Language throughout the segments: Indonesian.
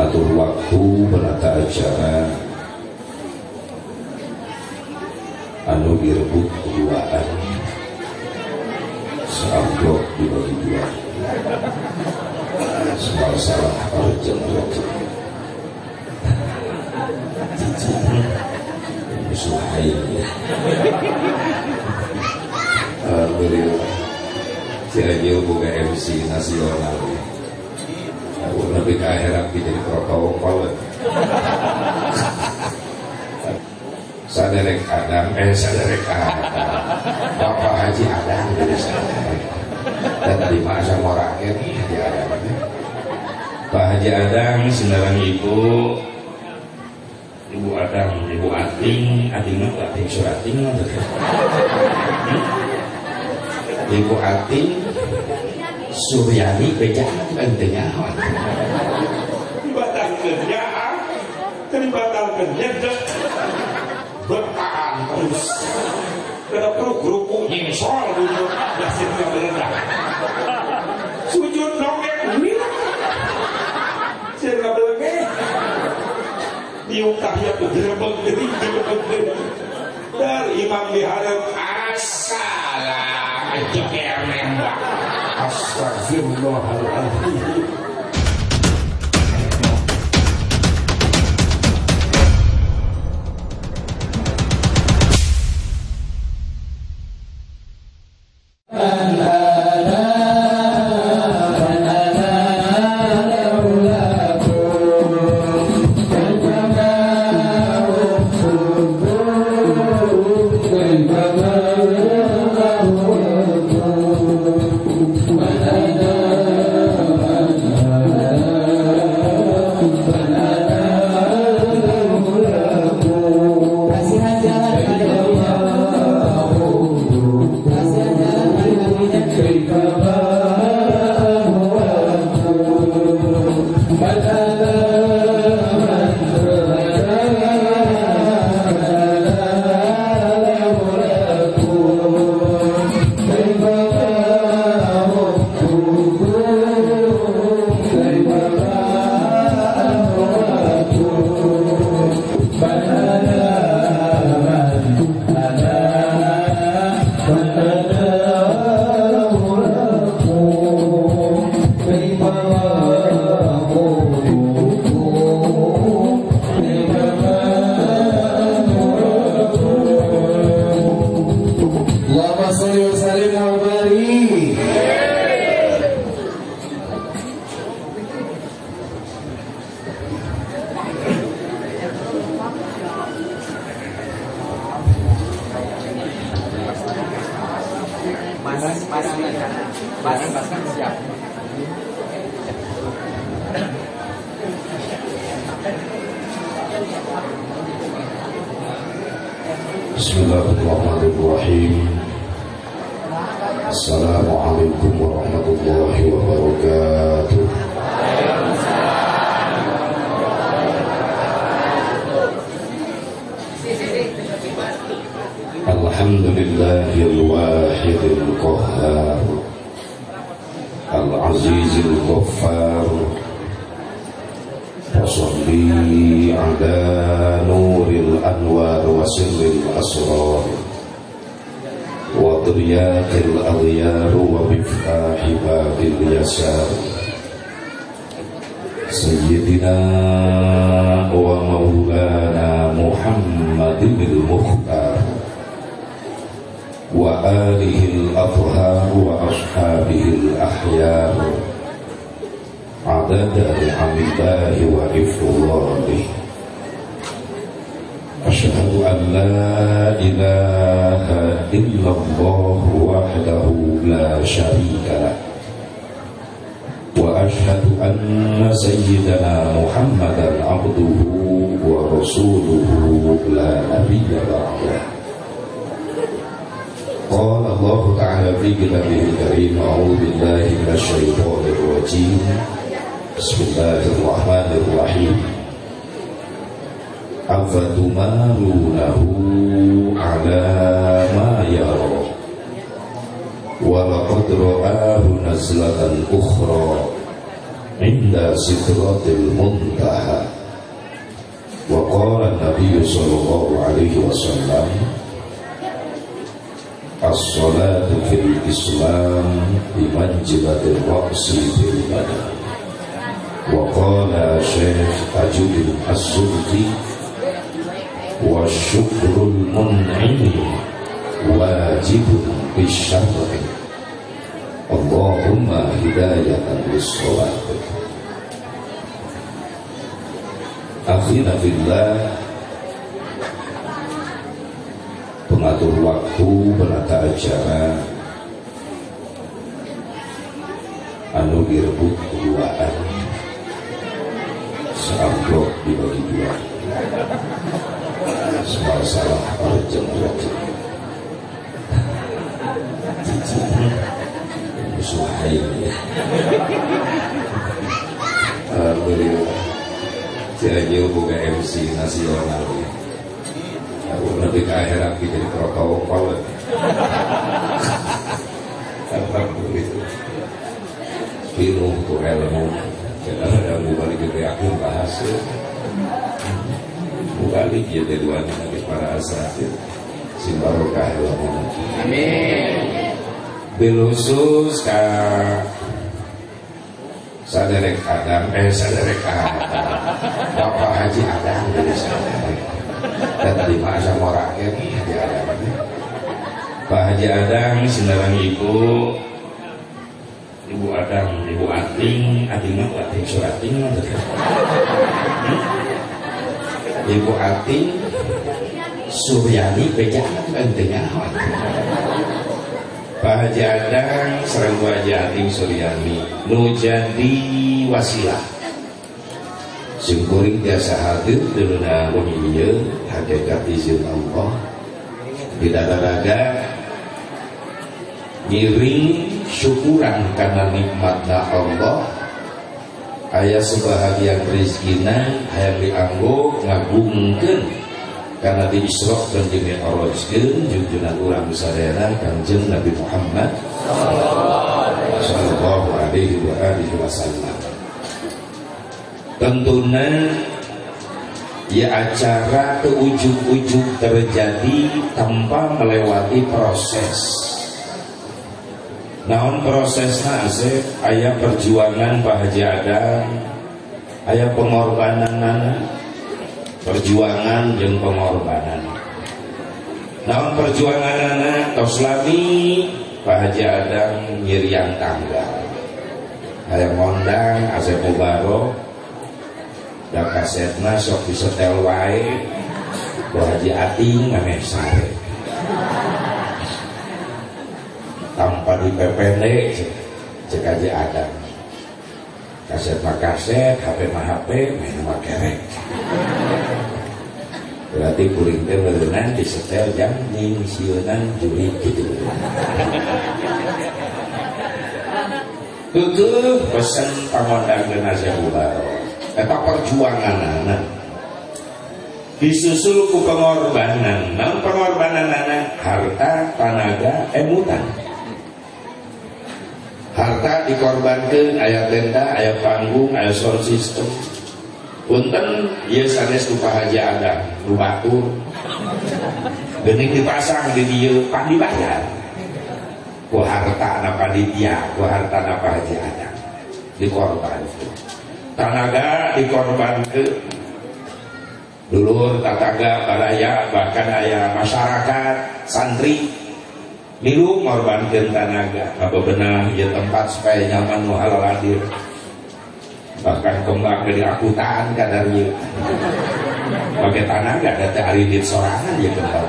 mengatur waktu menata acara anu direbut keduaan seamplok dibagi dua. Semua salah arjen rajin musuh ya Alhamdulillah. Cianjur buka MC nasional Aku lebih ke akhirat jadi protokol Sadarek Adam, eh sadarek Adam Bapak Haji Adam jadi sadarek Dan tadi masa rakyat Haji Adam Pak Haji Adam, sendaran ibu Ibu Adam, Ibu Ating, Ating apa? Ating Surating Ibu Ating Suryani beja pentingnya Dibatalkannya Kan dibatalkannya Bertahan terus. Kada perlu kerupuk nyesol dulu. Dasirnya berendah Sujud nongek Sirna belenge Diukahnya tuh gerebek gering gerebek gering Dari imam diharap Assalam Jeker nembak Astagfirullahaladzim Allahumma Akhina billah Pengatur waktu Penata acara Anu direbut keduaan Seamplok dibagi dua. Semua salah Arjeng rajin Musuhain Alhamdulillah Cianjur buka MC nasional. Aku nanti ke akhirat jadi protokol. Alhamdulillah Pinuh tuh ilmu. Ada mubalik itu aku bahas. Mubalik ya dari nanti para asatid. Simbarokah ilmu. Amin. Bilusus kak saderek Adam eh saderek Adam. Bapak Haji Adam dari saderek. Dan tadi masa mau rakyat Haji Adam. Pak Haji Adam sendaran ibu. Ibu Adam, Ibu Ating, Ating apa? Ating Surating hmm? Ibu Ating Suryani Bejangan pentingnya Pak Haji Adang serang Bu Haji Ating Suryani nu jadi wasilah Syukuring biasa hadir Dina wahiyya Hakikat izin Allah. Bidadaraga Ngiring syukuran Karena nikmatna Allah. Ayah sebahagian rizkina Hayang dianggo ngagungkan karena di Isra dan di Mi'rajkeun junjungan urang sadayana Kanjeng Nabi Muhammad sallallahu alaihi wa alihi wasallam. Tentunya ya acara ke ujung-ujung terjadi tanpa melewati proses. Naon prosesnya asep ayah perjuangan Pak Haji ayah pengorbanan nana, perjuangan dan pengorbanan. Namun perjuangan anak tos Pak Haji Adam nyiriang tangga Hayang ngondang Asep Mubaro dan kasetna sok disetel wae Pak Haji Ating ngameh sare. Tanpa dipepende cek Haji Adam kaset mah kaset, HP mah HP, main mah kerek. Berarti kuring teh berenang di setel jam ning sieunan juri gitu. Kekeh pesen pamondang Asia Bubaro. Eta perjuangan anak. Disusul ku pengorbanan. Namun pengorbanan anak harta, tenaga, emutan harta dikorbankan ayat tenda ayat panggung ayat sound system. Punten ya sanes lupa haji ada nu batur gening dipasang di dia pan dibayar. Ku harta na panitia ku harta na haji ada dikorban tenaga dikorban ke dulur tataga baraya bahkan ayah masyarakat santri Milu ngorbankan tanaga benar? Ya tempat supaya nyaman nu halal hadir. Bahkan kembang dari akutan kadarnya pakai tanaga ada aridit sorangan ya kembang.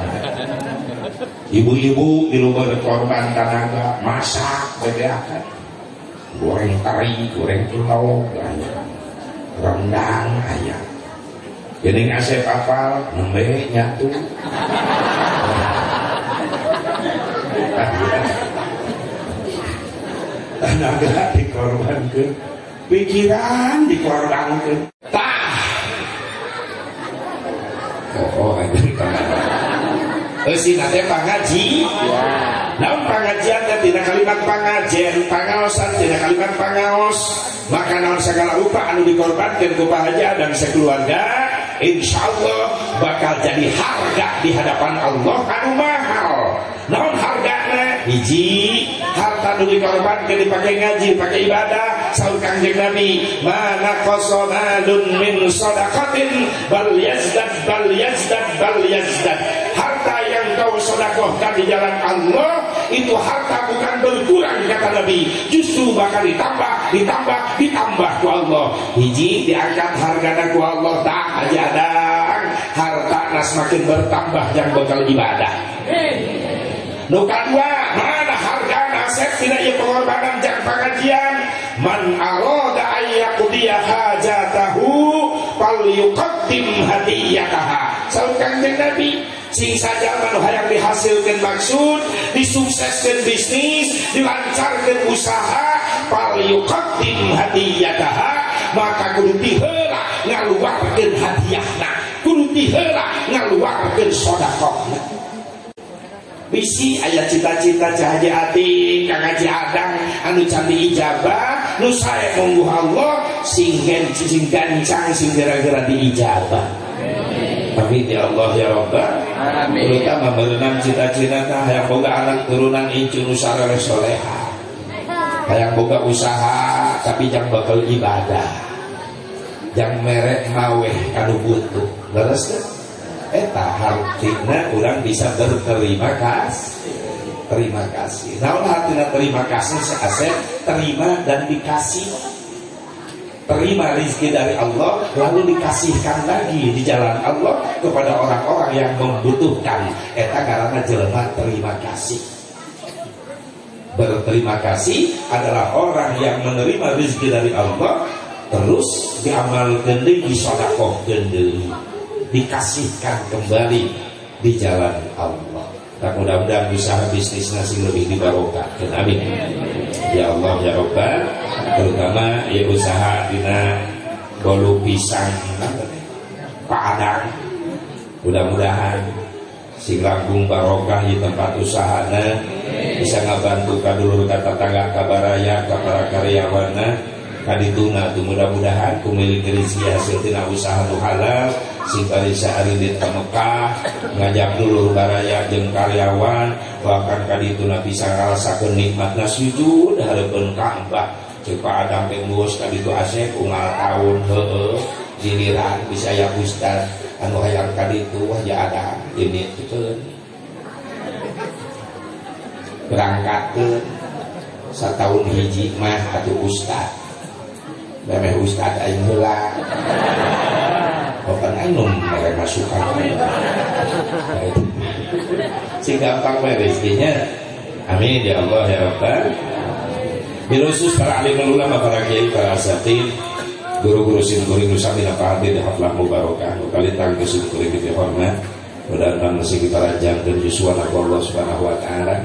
Ibu-ibu milu korban tanaga masak bebeakan goreng tari goreng pulau rendang ayam jadi ngasih kapal nembe nyatu tenaga dikorbankan pikiran dikorbankan tah! Oh anjing Eh si nate pangaji. Namun pengajian teh tidak kali kalimat pangajen pangaosan tina kalimat pangaos. Maka naon segala upah anu dikorbankan ku haja dan sekeluarga insya Allah bakal jadi harga di hadapan Allah anu hiji harta nu dikorbankan dipakai ngaji pakai ibadah saur kanjeng Nabi. Mana kosomadun min sodakotin bal yazdad bal yazdad bal yazdad. Harta yang kau sodakohkan di jalan Allah itu harta bukan berkurang kata Nabi. Justru bakal ditambah ditambah ditambah ku Allah. Hiji diangkat harga ku Allah tak aja ada. Harta nas makin bertambah yang bakal ibadah Nuka dua mana harga nasib tidak ya pengorbanan jang pengajian. Man aroda ayyaqdiya hajatahu fal yuqaddim hadiyataha. Saud kanjeng Nabi sing saja manu hayang dihasilkan maksud disukseskan bisnis dilancarkan usaha fal yuqaddim hadiyataha. Maka kudu diheula ngaluarkeun hadiahna kudu diheula ngaluarkeun sedekahna bisi ayat cita-cita cahaya hati kang Haji Adang anu candi ijabah nu saya monggo Allah singgen sing gancang sing gara-gara diijabah Amin ya Allah ya Rabbal Amin. Terutama berenang cita-cita yang boga anak turunan incun usaha soleha. Yang boga usaha tapi yang bakal ibadah. Yang merek maweh kanu butuh. Leres kan? Eta hartina orang bisa berterima kasih. Terima kasih. Nah, hartina terima kasih seaset terima dan dikasih. Terima rizki dari Allah lalu dikasihkan lagi di jalan Allah kepada orang-orang yang membutuhkan. Eta karena jelema terima kasih. Berterima kasih adalah orang yang menerima rizki dari Allah terus diamalkan di sodakoh dikasihkan kembali di jalan Allah. Dan mudah-mudahan usaha bisnis nasi lebih dibarokahkan amin. Ya Allah ya Rabbal terutama ya usaha dina bolu pisang. Padang mudah-mudahan si barokah di tempat usahana. Bisa ngabantu kadulur kata tangga kabaraya para karyawana kadituna tuh mudah-mudahan rezeki hasil tina usaha halal sing kali sehari di Mekah ngajak dulu baraya jeung karyawan bahkan kadituna bisa ngarasakeun nikmatna sujud hareupeun Ka'bah. Cepat ada pengurus tadi itu asep ungal tahun heeh giliran bisa ya ustad anu hayang tadi itu wah ya ada ini itu. Berangkat ke setahun hiji mah atau ustad memeh ustad aing heula Bukan anu mereka masukan sing gampang rezekinya amin ya Allah ya Rabbal Bilusus para alim ulama, para kiai, para asatid, guru-guru simkuri nusami apa hadir di haflah mubarakah. Kali tangga simkuri kita hormat. Mudah-mudahan masih kita rajang dan Yusuf Allah subhanahu wa ta'ala.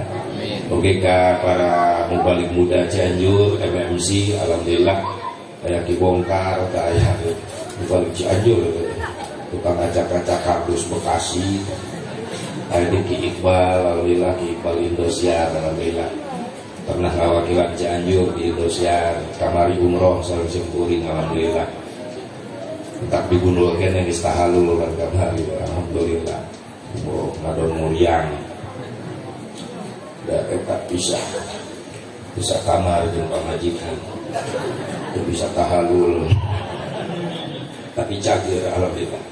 Oke para mubalik muda Cianjur, MMC, Alhamdulillah kayak dibongkar, kayak mubalik Cianjur, tukang acak-acak kardus Bekasi, kayak di Ki Iqbal, Alhamdulillah Ki Iqbal Indosiar, Alhamdulillah pernah ngawakilan Cianjur di Indosiar. Kamari umroh saling simpurin alhamdulillah tetap di gunung kene geus tahalul kan kamari. Alhamdulillah. Oh ngadon muriang. Da tetap bisa bisa kamar jeung pamajikan bisa tahalul tapi cagir alhamdulillah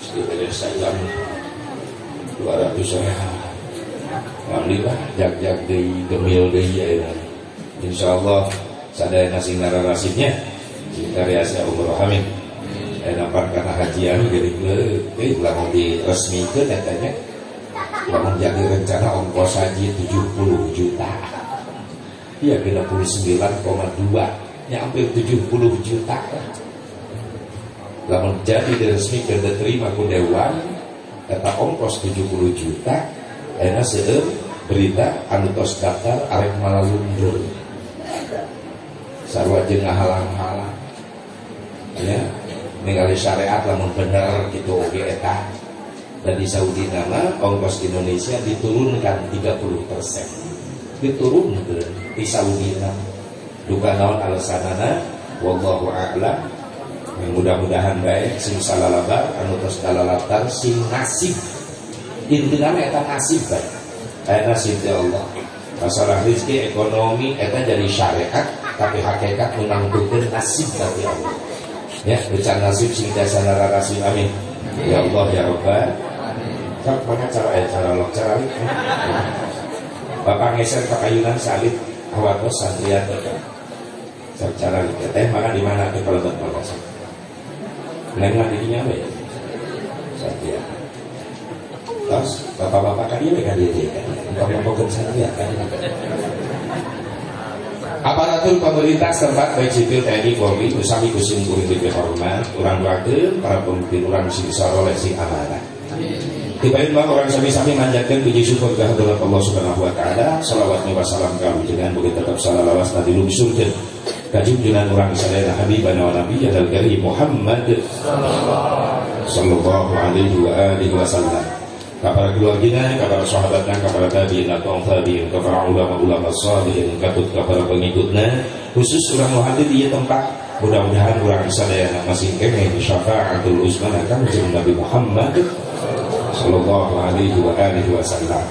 sekitar saya. 200 saya Alhamdulillah jak-jak di gemil di ya. Insya Allah sadaya nasi narasibnya Karya saya umur hamid saya nampak karena hajian jadi ke eh mau resmi ke katanya. Mau jadi rencana ongkos haji 70 juta iya 99,2 ya hampir 70 juta. Lamun jadi resmi ke diterima ku dewan kata ongkos 70 juta enak seueur berita anu tos daftar arek malalundur. Sarua jeung ngahalang-halang ya ningali syariat lamun bener gitu oge eta. Dan di Saudi nama ongkos Indonesia diturunkan 30 persen diturun di Saudi duka naon alasanana? Wallahu a'lam. Mudah-mudahan baik sing salalabar anu terus dalalatar sing nasib. Intinya eta nasib baik eta nasib ya Allah. Masalah rezeki ekonomi eta jadi syariat tapi hakikat menangguhkan nasib dari Allah. Ya bicara nasib sing jasa narasi amin. Ya Allah ya Rabbal. Cak mana cara eh cara lok cara Bapak ngeser ke kayunan salib awatos santrian Cak cara teh makan di mana tuh kalau betul kalau Lain lagi apa ya? Santrian Terus bapak-bapak kan dia kan dia kan. Bapak-bapak kan santrian kan. Aparatur pemerintah setempat baik sipil TNI Polri usami kusung kuring hormat orang wakil para pemimpin orang sing oleh sing amanah. Tibain bang orang sami-sami manjatkan puji syukur kehadirat Allah Subhanahu wa taala. Salawat wa salam kami dengan begitu tetap salah lawas tadi lumsurkeun kajib junan orang sadaya habibana wa nabi jadal karim Muhammad sallallahu alaihi wa alihi wasallam. Kepada keluarganya, kepada sahabatnya, kepada tabiin atau tabiin, kepada ulama-ulama salihin, kepada pengikutnya, khusus orang muhadir di tempat mudah-mudahan orang sadaya masih kene syafaatul uzman akan Nabi Muhammad sallallahu alaihi wa alihi wasallam.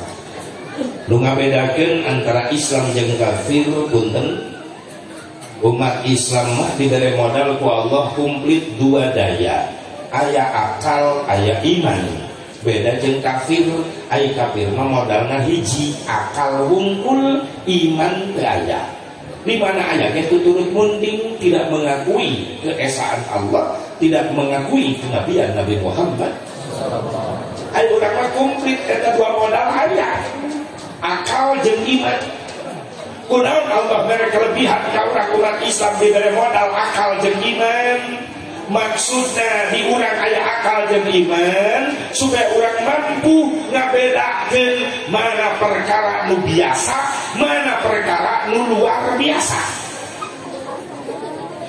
Nu ngabedakeun antara Islam jeung kafir punten umat Islam mah diberi modal ku Allah komplit dua daya. Aya akal aya iman. Beda jeung kafir aya kafir mah modalna hiji akal wungkul iman teu aya. Di mana ayatnya itu turut munding tidak mengakui keesaan Allah tidak mengakui kenabian Nabi Muhammad Ayo orang mah eta dua modal aya. Akal jeung iman. Kunaon Allah mere kelebihan ka urang-urang Islam diberi modal akal jeung iman. Maksudnya di urang aya akal jeung iman supaya orang mampu ngabedakeun mana perkara nu biasa, mana perkara nu luar biasa.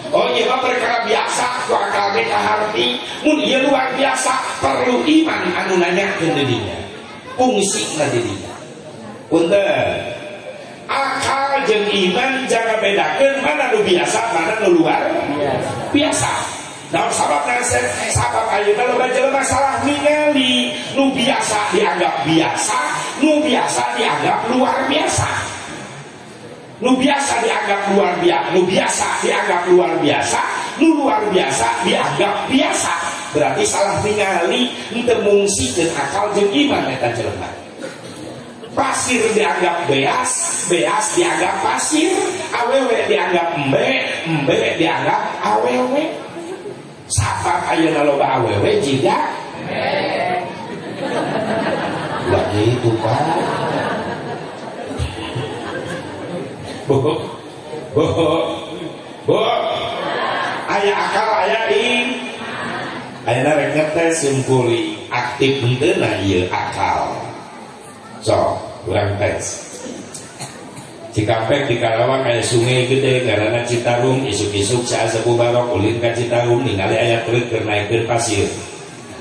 Oh iya perkara biasa akal ge kaharti mun ieu luar biasa. Perlu iman anu nanyakeun didinya fungsina didinya punten. Akal jeung iman jangan bedakeun mana nu biasa mana nu luar biasa. Dalam sabab nasib, sabab ayeuna loba jelema salah ningali nu biasa dianggap biasa, nu biasa dianggap luar biasa. Nu biasa dianggap luar biasa nu biasa dianggap luar biasa nu luar biasa dianggap biasa. Berarti salah tingali ente mungsikeun akal jeung iman eta jelema pasir dianggap beas beas dianggap pasir awewe dianggap embe embe dianggap awewe. Sabab ayeuna loba awewe jika lagi itu pak. Bu, bu, bu, ayah akal ayah in, ayah narek ngetes simpuli aktif henteu nah iya akal. So, kurang tes. Cikampek di Karawang kayak sungai gede karena Citarum isuk-isuk saya sepuh barok ulin ke Citarum ningali ayat truk kernaikeun pasir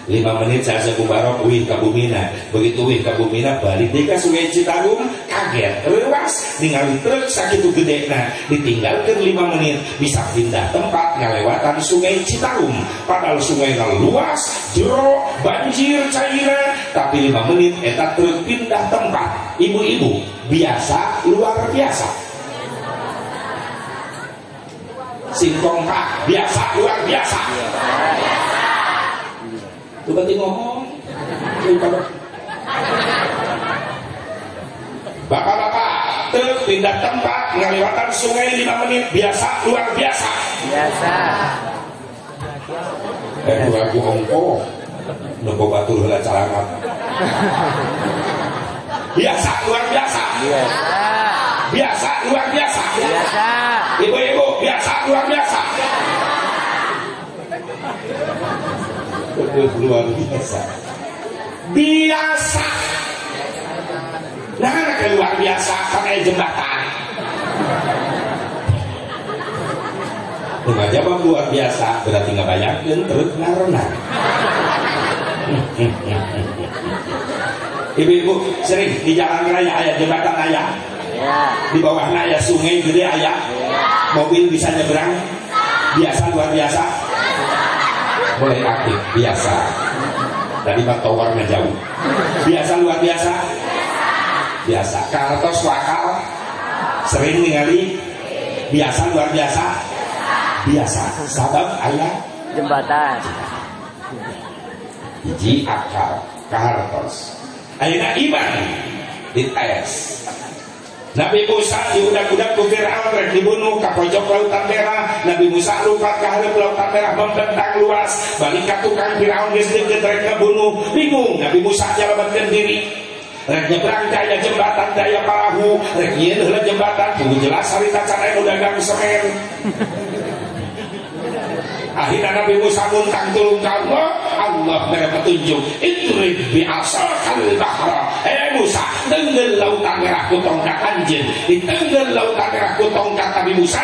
lima menit saya barok wih ke Bumina. Begitu wih ke Bumina balik. Ke sungai Citarum kaget. Lewas ningali truk sakit gede. Nah ditinggalkan lima menit. Bisa pindah tempat ngelewatan sungai Citarum. Padahal sungai luas jero banjir cairan. Tapi lima menit eta truk pindah tempat. Ibu-ibu biasa luar biasa. Singkong biasa luar biasa Lu berarti ngomong. Bapak-bapak, pindah tempat ngelewatan sungai 5 menit biasa luar biasa. Biasa. Eh, aku ongko. Nopo batu lah calangat. Biasa luar biasa. Biasa. Biasa luar biasa. Biasa. Ibu-ibu, biasa luar biasa luar biasa. Biasa nah kan luar biasa pakai jembatan. Rumah jawab luar biasa berarti nggak bayangkan terus karena Ibu-ibu sering di jalan raya ayah jembatan ayah Ya. di bawahnya ya sungai gede ayah mobil bisa nyebrang? Biasa luar biasa boleh aktif biasa. Tadi mah towernya jauh biasa luar biasa. Biasa. Kartos wakal. Sering ningali. Biasa luar biasa. Biasa. Sabab ayah. Jembatan. hiji akal. Kartos. Ayeuna iman dites Nabi Musa diudak-udak ku Fir'aun rek dibunuh ka pojok lautan merah Nabi Musa lupa ka hareup lautan merah membentang luas. Balik ka tukang Fir'aun geus deukeut rek bingung Nabi Musa nyalametkeun diri. Rek nyebrang daya jembatan daya perahu rek ieu jembatan kudu jelas harita can anu dagang semen. Akhirnya Nabi Musa muntang tulung ke Allah. Allah beri petunjuk. Idrib bi asakal bahra Eh Musa. Tenggel lautan merah ku tongkat anjing. Di tenggel lautan merah ku tongkat Nabi Musa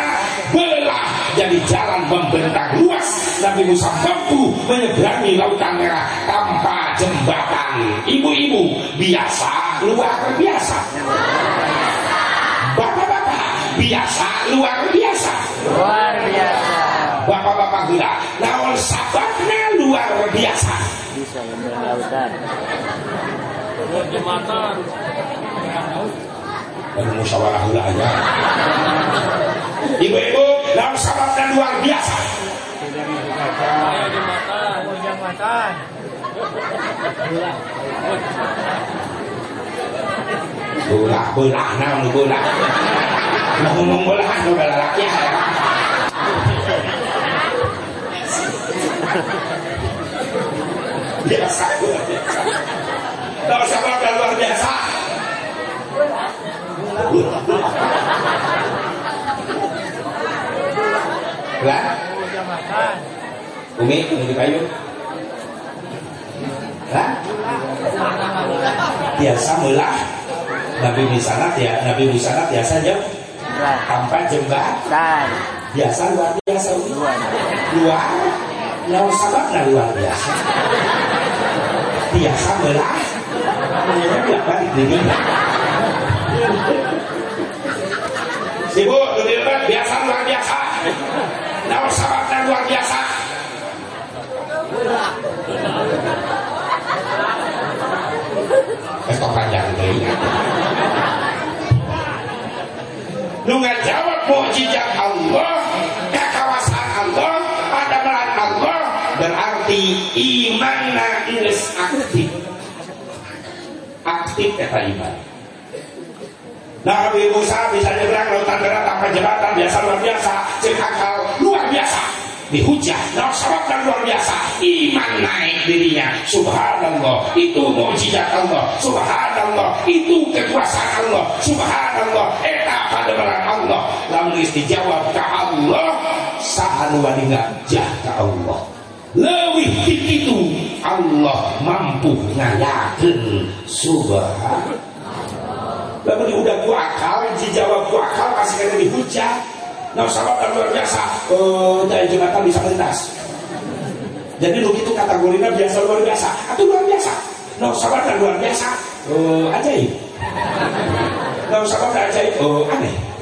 Belah. Jadi jalan membentang luas. Nabi Musa mampu menyeberangi lautan merah Tanpa jembatan. Ibu-ibu biasa luar biasa. Bapak-bapak biasa luar biasa. Luar biasa. Bapak-bapak gula Naon sabatnya luar biasa. Bisa lautan. Musyawarah gula aja. Ibu-ibu Naon sabatnya luar biasa. Belah, belah, naon belah Ngomong belah, bela laki ya. Biasa, biasa Naon sabatnya luar biasa Lah? Umi, Umi kayu. Lah? Biasa melah. Nabi Musa ya, Nabi Musa biasa jam tanpa jembatan. Tan. Biasa luar biasa. Luar. Luar. Yang sahabat nah luar biasa. Biasa melah. Ternyata tidak balik ini. Ibu, lebih lebat, biasa luar biasa. Nah, sahabatnya luar biasa. Es kok panjang deh. Lu ngajawab mukjizat Allah, kekawasan Allah, melan Allah, berarti imanna geus aktif. Aktif kata iman. Nah, Nabi Musa bisa nyebrang lautan merah tanpa jembatan biasa luar biasa, cek akal luar biasa. Dihujat, nah sebab dan luar biasa, iman naik dirinya. Subhanallah, itu mukjizat Allah. Subhanallah, itu kekuasaan Allah. Subhanallah, eta pada Allah. Lamun geus dijawab ke Allah, sahan waninga jah ke Allah. Lewih itu Allah mampu ngayakeun subhanallah. Lalu udah ku akal, dijawab ku akal, kasih kena dihujat. Nah, sahabat luar biasa. Oh, dari jembatan bisa melintas. Jadi lu itu kategorinya biasa luar biasa. Atau luar biasa. Nah, sahabat luar biasa. Oh, ajaib. Nah, sahabat ajaib. Oh, aneh.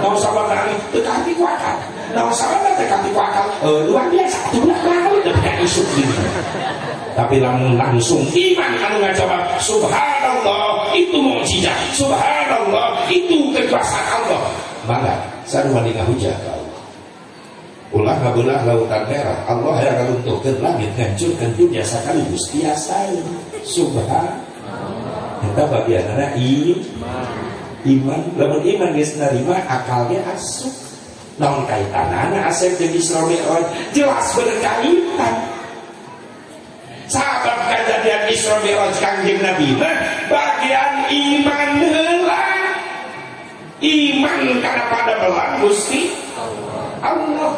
Nah, kan aneh. Tetapi ku akal. Nah, sahabat kan tetapi ku akal. Oh, luar biasa. Banget. Tapi kayak isu gitu. Tapi lamun langsung iman anu ngajawab Subhanallah itu mukjizat Subhanallah itu kekuasaan Allah Maka sarua dina hujah ka Allah Ulah ngabelah lautan merah Allah yang ngaluntuhkeun langit ngancurkeun dunia sakaligus biasa Subhan Kita bagianana iman Iman Lamun iman geus narima akalnya asup Naon kaitanana asep jeung Isra Mi'raj jelas berkaitan sahabat kejadian Isra Mi'raj kanjeng Nabi mah bagian iman heula. Iman karena pada belang Gusti Allah.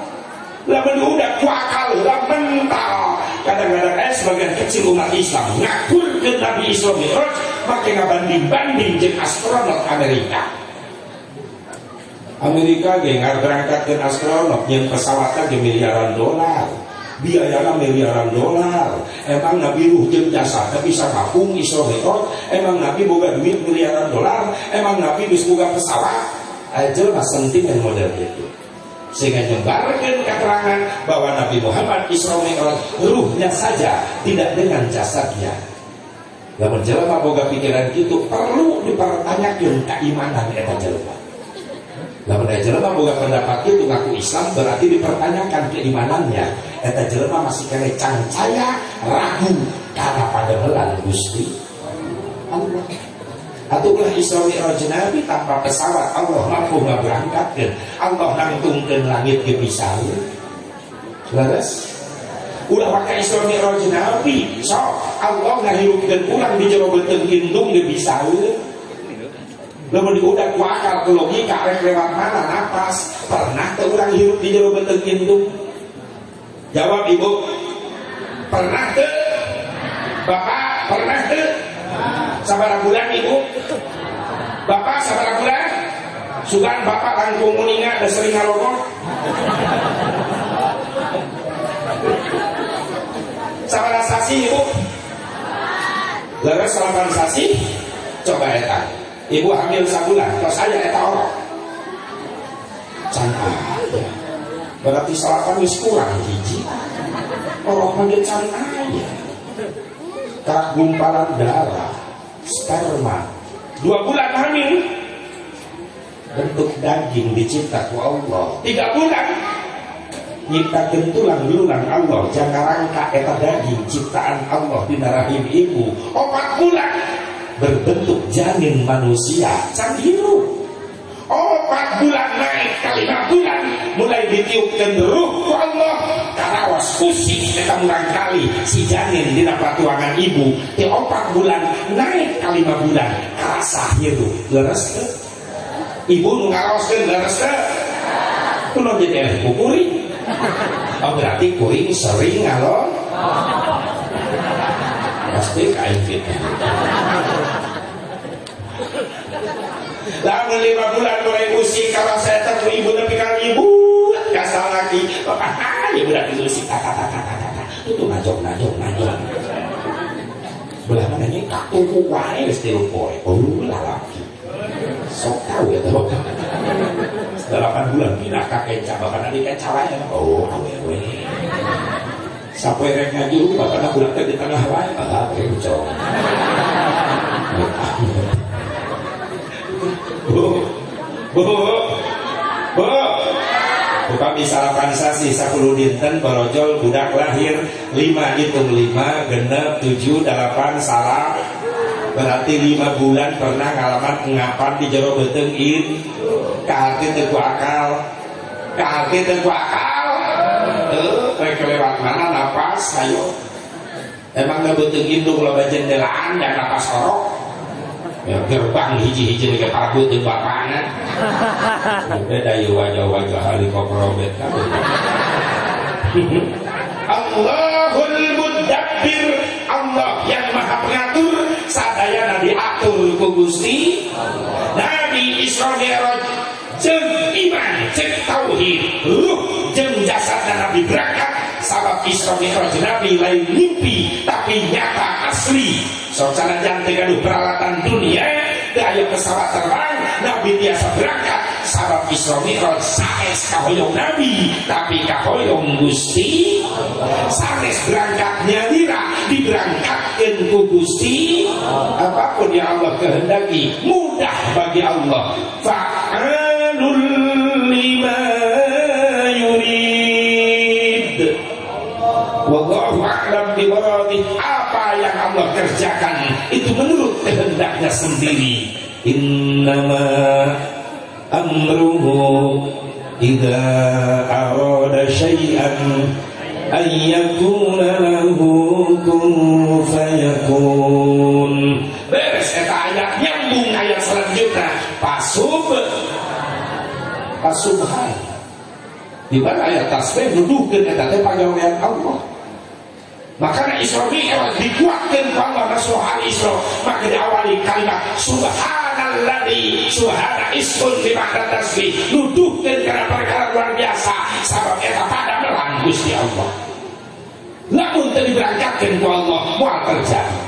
Lamun udah kuakal lah mental. Kadang-kadang eh sebagian kecil umat Islam ngakur ke Nabi Isra Mi'raj pakai ngabanding-banding jeung astronot Amerika. Amerika ge ngar berangkat ke astronot yang pesawatnya ge miliaran dolar. Biayana miliaran dolar. Emang Nabi ruh jeung jasa tapi bisa ngapung Isra Mi'raj. Emang Nabi boga duit miliaran dolar. Emang Nabi geus boga pesawat. Aja mas sentimen model itu. Sehingga nyebarkan keterangan bahwa Nabi Muhammad Isra Mi'raj ruhnya saja tidak dengan jasadnya Lamun jelema boga pikiran gitu perlu dipertanyakan keimanan eta jelema. Lamun ada jelema boga pendapat itu ngaku Islam berarti dipertanyakan keimanannya. Eta jelema masih kena cancaya ragu karena pada melan Gusti Allah. Atulah Isra Mi'raj Nabi tanpa pesawat Allah mampu ngaberangkatkeun. Allah nangtungkeun langit ge bisa. Laras ulah pakai Isra Mi'raj Nabi Allah ngahirupkeun ulang di jero beuteung indung ge bisa. Lamun udah kuakal ke logika rek lewat mana napas. Pernah teu urang hirup di jero beuteung indung Jawab Ibu. Pernah teu Bapak pernah teu Sabara bulan Ibu. Bapak sabara bulan Sugan Bapak langkung muninga dan sering ngarokok Sabara sasi ibu. Leres salapan sasi Coba eta Ibu hamil sabulan Terus saya eta orang Cantik. Berarti salapan wis kurang hiji Orang panggil cantik aja. Tak gumpalan darah Sperma. Dua bulan hamil Bentuk daging dicipta Allah. Tiga bulan nyiptakeun tulang belulang Allah. Jangan rangka eta daging ciptaan Allah di rahim ibu opat bulan berbentuk janin manusia. Can hirup opat bulan naik ke lima bulan mulai ditiupkan ruh ku Allah. Karawas pusing kita murang kali si janin di patuangan ibu. Di opat bulan naik ke lima bulan rasa hirup leres ibu ngaroskeun leres ke? Kuno jadi eleh kukuring Oh berarti kuing sering ngalon Pasti kain fitnah Lalu lima bulan mulai musik Kalau saya tetap ibu tapi kalau ibu Kasar lagi. Ah ibu udah musik Kata kata kata kata Itu najong najong najong Belah mana ini Tuku wae Wis tiru poe Oh laki Sok tahu ya tuh delapan bulan pindah kakek bahkan nanti kan ya. Oh awewe sampai rek ngaji lu bahkan aku bulan di tengah wae ah kencok bu bu bu Upami salapan sasi 10 dinten barojol budak lahir 5 hitung 5 genep 7 8 salah berarti 5 bulan pernah ngalaman ngapan di jero beteng in kahati teu akal. Kahati teu akal. Rek lewat mana napas? Ayo. Emang gak butuh indung lo jendelaan dan napas orok. Ya gerbang hiji-hiji ke pabu teu bapana beda ya wajah-wajah koprobet kan Allahul Mudabbir Allah atur ku Gusti Nabi Isra Mi'raj jeng iman jeng tauhid ruh jeng jasad nabi berangkat. Sabab Isra Mi'raj Nabi lain mimpi tapi nyata asli. Soalnya jangan tegaduh peralatan dunia daya pesawat terbang Nabi biasa berangkat. Sabab Isra Mi'raj sanes kahoyong Nabi tapi kahoyong Gusti sanes berangkatnya dira diberangkatkan ku apa pun yang Allah kehendaki mudah bagi Allah. Fa'al lima yurid. Wallahu a'lam biwaradih Apa yang Allah kerjakan Itu menurut kehendaknya sendiri. Innama amruhu Idza arada syai'an Ayyakuna lahu kun fayakun Beres eta ayat nyambung ayat selanjutnya Pasub Pasubhan di mana ayat tasbih? Nuduhkeun eta teh pagawean Allah. Maka Isra Mi'raj dikuatkan ku Allah Rasulullah Isra. Maka diawali kalimat subhanalladzi subhana ismun di makna tasbih. Nuduhkeun karena perkara luar biasa. Sabab eta pada Gusti Allah. Lamun tadi berangkatkan ku Allah mual terjadi.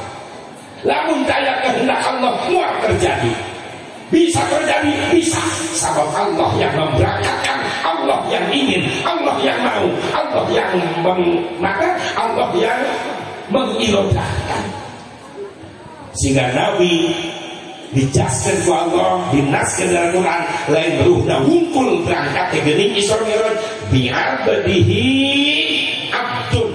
Lamun kaya kehendak Allah mual terjadi. Bisa terjadi bisa. Sabab Allah yang memberangkatkan Allah yang ingin Allah yang mau Allah yang maka Allah yang mengirodahkan sehingga Nabi dijaskan ku Allah dinaskan dalam Quran. Lain ruhna wungkul berangkat ke gening Mi'raj. Biar bedihi abdun.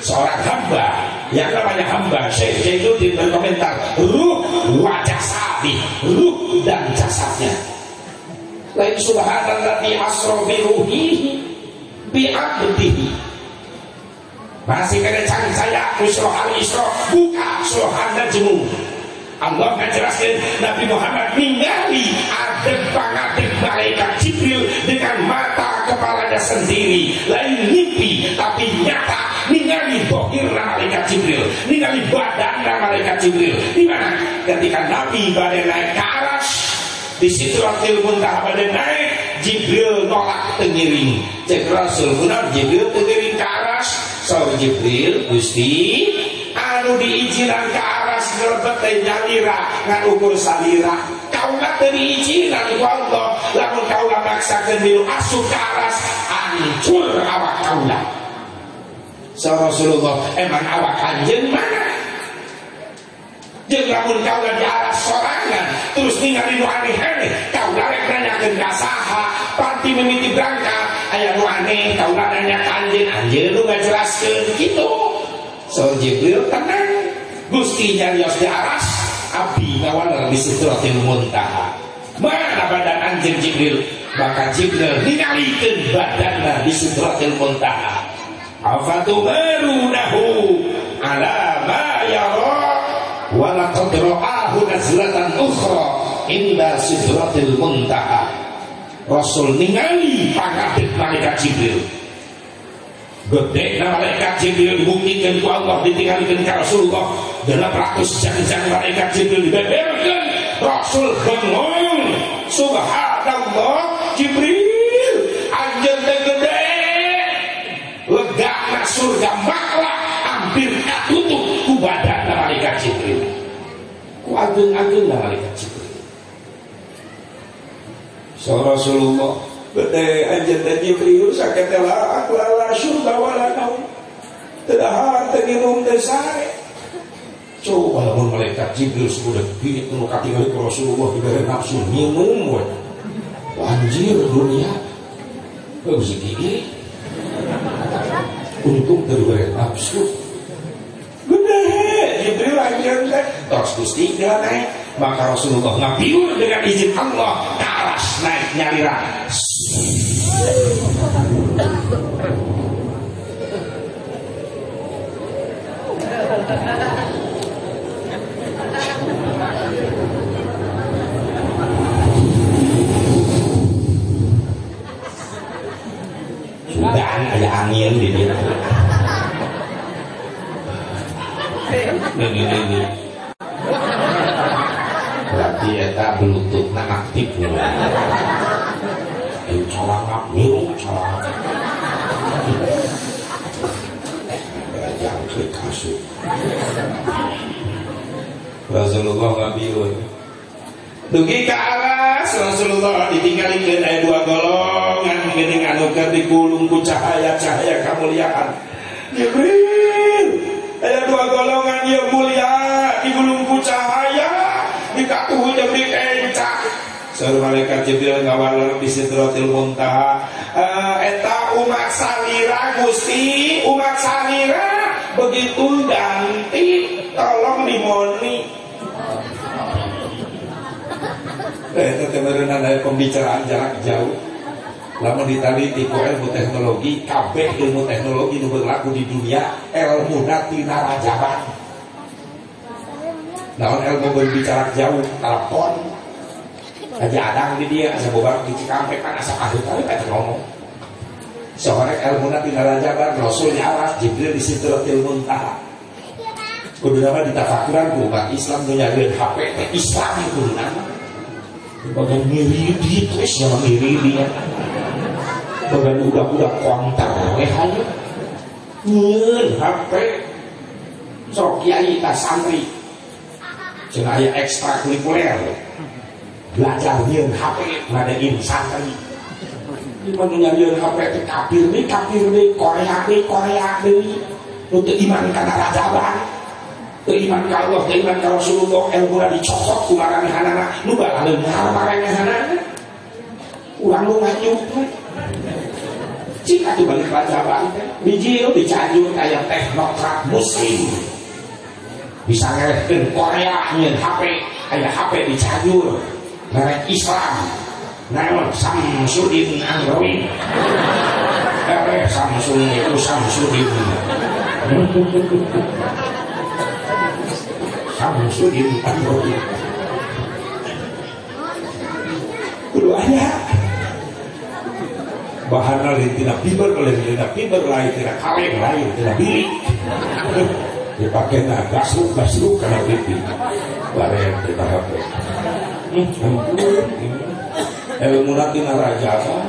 Seorang hamba. Yang namanya hamba Syekh Jainuddin berkomentar ruh wajah sabi ruh dan jasadnya. Lain subhanallah di asro biruhihi bi'abdihi masih kena cang saya Isra al Isra buka surah Najmu Allah menjelaskan Nabi Muhammad ningali ada pangadek malaikat Jibril dengan mata kepalanya sendiri. Lain mimpi tapi nyata ningali bohir malaikat Jibril ningali badan malaikat Jibril. Di mana? Ketika Nabi badai naik ke aras di situ Rasul Muntaha badai naik Jibril nolak tengiring. Cek Rasul Jibril tengiring ke aras. So Jibril Gusti anu diizinan ke ngerebet teh nyalira ngan ukur salira kaulah teri izinan ku Allah lamun kaulah maksakeun milu asup ke aras hancur awak kaulah so Rasulullah emang awak anjeun mana jeung lamun kaulah di aras sorangan terus ningali nu aneh-aneh kaulah rek nanyakeun ka saha panti mimiti berangkat aya nu aneh kaulah nanya ka anjeun anjeun nu ngajelaskeun kitu so Jibril tenang Gusti nyarios di aras Abi ngawal di sidratil muntaha mana badan anjing Jibril? Maka Jibril ningalikeun badanna di sidratil muntaha afatumarunahu ala ma yara wa laqad ra'ahu nazlatan ukhra inda sidratil muntaha Rasul ningali pangadek malaikat Jibril gede malaikat Jibril dibuktikan ku Allah ditinggalkan ke Rasulullah. Dalam ratus jang-jang malaikat Jibril dibeberkan. Rasul bengong subhanallah Jibril. Anjir gede lega na surga maklah hampir katutup ku badan malaikat Jibril. Ku agung-agung malaikat Jibril. So Rasulullah Jibril sakit telah. Aklala surga wala kau Tidak tenginum desare Coba lamun malaikat Jibril sudah bini penuh katingali ke Rasulullah diberi nafsu minum we. Anjir dunia. Bisa gini Untung diberi nafsu. Gede Jibril anjir Terus gusti naik. Maka Rasulullah ngabiur dengan izin Allah. Naik nyalira Sudah ada angin di dia. Ini ini. Berarti eta bluetoothna aktif Ayo calangap, niru calangap. Yang ke kasut. Rasulullah ngabiun. Dugi ke aras Rasulullah ditinggalkan ayat dua golongan Gini anu keur digulung ku cahaya-cahaya kemuliaan Jibril Ayat dua golongan ya mulia Digulung ku cahaya Dikatuhi demi kencang Seluruh malaikat Jibril ngawal di sidratil muntaha. Uh, Eta umat salira Gusti Umat salira Begitu ganti Tolong dimoni. Eh, itu kemerenan dari pembicaraan jarak jauh. Lama ditaliti ku ilmu teknologi Kabeh ilmu teknologi nu berlaku di dunia Ilmu nati narajaban. Namun ilmu berbicara jauh Telepon Aja adang di dia Asa bobar di Cikampek kan asa kahut Tapi kata ngomong. Seorang ilmu nati narajaban Rasul nyawas Jibril di sidratil muntaha Kudu nama ditafakuran ku umat Islam Nu nyariin HP Islam kudu nama bagian ngiri di terus yang ngiri dia bagian udah-udah konter weh aja nyieun HP sok kiai tas santri. Cenah aya ekstrakurikuler belajar nyieun HP ngadain santri mana nyieun HP teh kafir deui kafir deui Korea deui Korea nu teu iman kana rajaban teu iman ka Allah iman ka Rasulullah ilmu dicokot ku maranehanana nu baladeun maranehanana urang lu nganyuk jika balik rajaban biji lu dicanjur kayak teknokrat muslim. Bisa ngerehkan Korea nyen HP kayak HP dicanjur merek Islam. Naon Samsudin Android eh Samsung itu Samsudin. Samsudin Android keduanya bahan lain tidak fiber oleh tidak fiber lain tidak kaleng lain tidak bilik. Dipakai nah gasuk gasuk karena pipi bareng kita HP ilmu nanti narajaban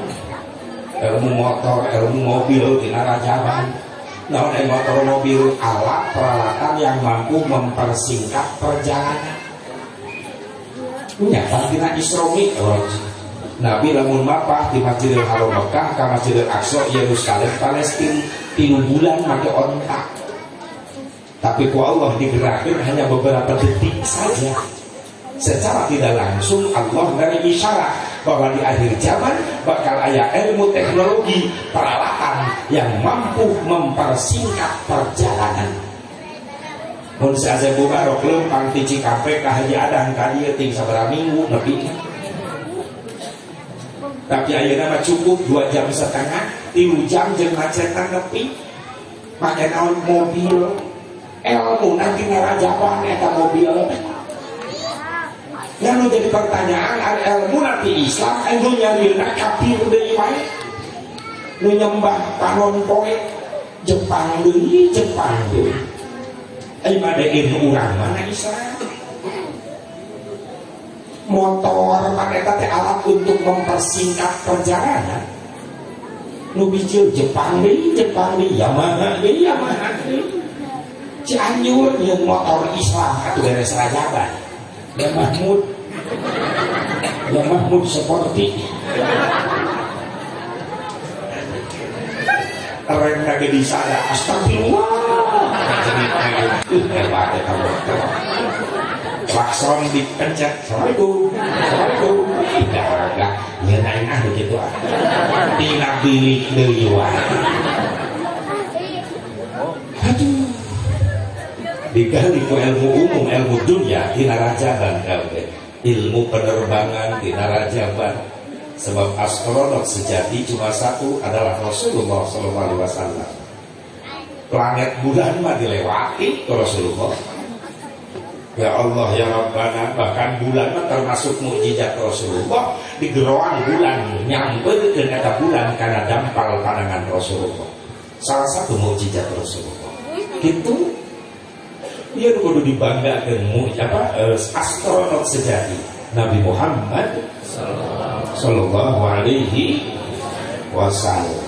ilmu motor ilmu mobil di narajaban namun ilmu motor mobil alat peralatan yang mampu mempersingkat perjalanan. Punya tina isromi Nabi lamun mapah di Masjidil Haram Mekah ke Masjidil Aqsa Yerusalem Palestina tiga bulan make ontak. Tapi ku Allah digerakkan hanya beberapa detik saja secara tidak langsung Allah dari isyarat bahwa di akhir zaman bakal ada ilmu teknologi peralatan yang mampu mempersingkat perjalanan. Mun saja buka rok lempang ti Cikampek ka Haji Adang ka dieu ting sabaraha minggu nepi. Tapi ayeuna mah cukup dua jam setengah tilu jam jeung macetan nepi. Make naon mobil? Ilmu nanti ngarajaban eta mobil yang jadi pertanyaan ada ilmu nanti Islam anu nyarieuna kafir deui wae nu nyembah panon poe Jepang deui Jepang deui ai madain urang mana Islam? Motor mereka teh alat untuk mempersingkat perjalanan. Nu bijil Jepang deui Jepang deui Yamaha deui Yamaha deui Cianjur yang motor Islam atau beres rajaban ya Mahmud. Ya Mahmud seperti. Rem lagi di sana. Astagfirullah. Jadi hebat ya kamu klakson dipencet. Assalamualaikum. Assalamualaikum. Tidak enggak. Nyenain ah begitu ah. Tidak bilik deui aduh digali ku ilmu umum ilmu dunia di narajaban kabeh ilmu penerbangan di narajaban sebab astronot sejati cuma satu adalah Rasulullah SAW planet bulan mah dilewati ke Rasulullah. Ya Allah ya Rabbana bahkan bulan termasuk mukjizat Rasulullah. Di geroang bulan nyampe ke kata bulan karena dampal pandangan Rasulullah. Salah satu mukjizat Rasulullah. Itu dia kudu dibanggakan apa astronot sejati. Nabi Muhammad Sallallahu Alaihi Wasallam.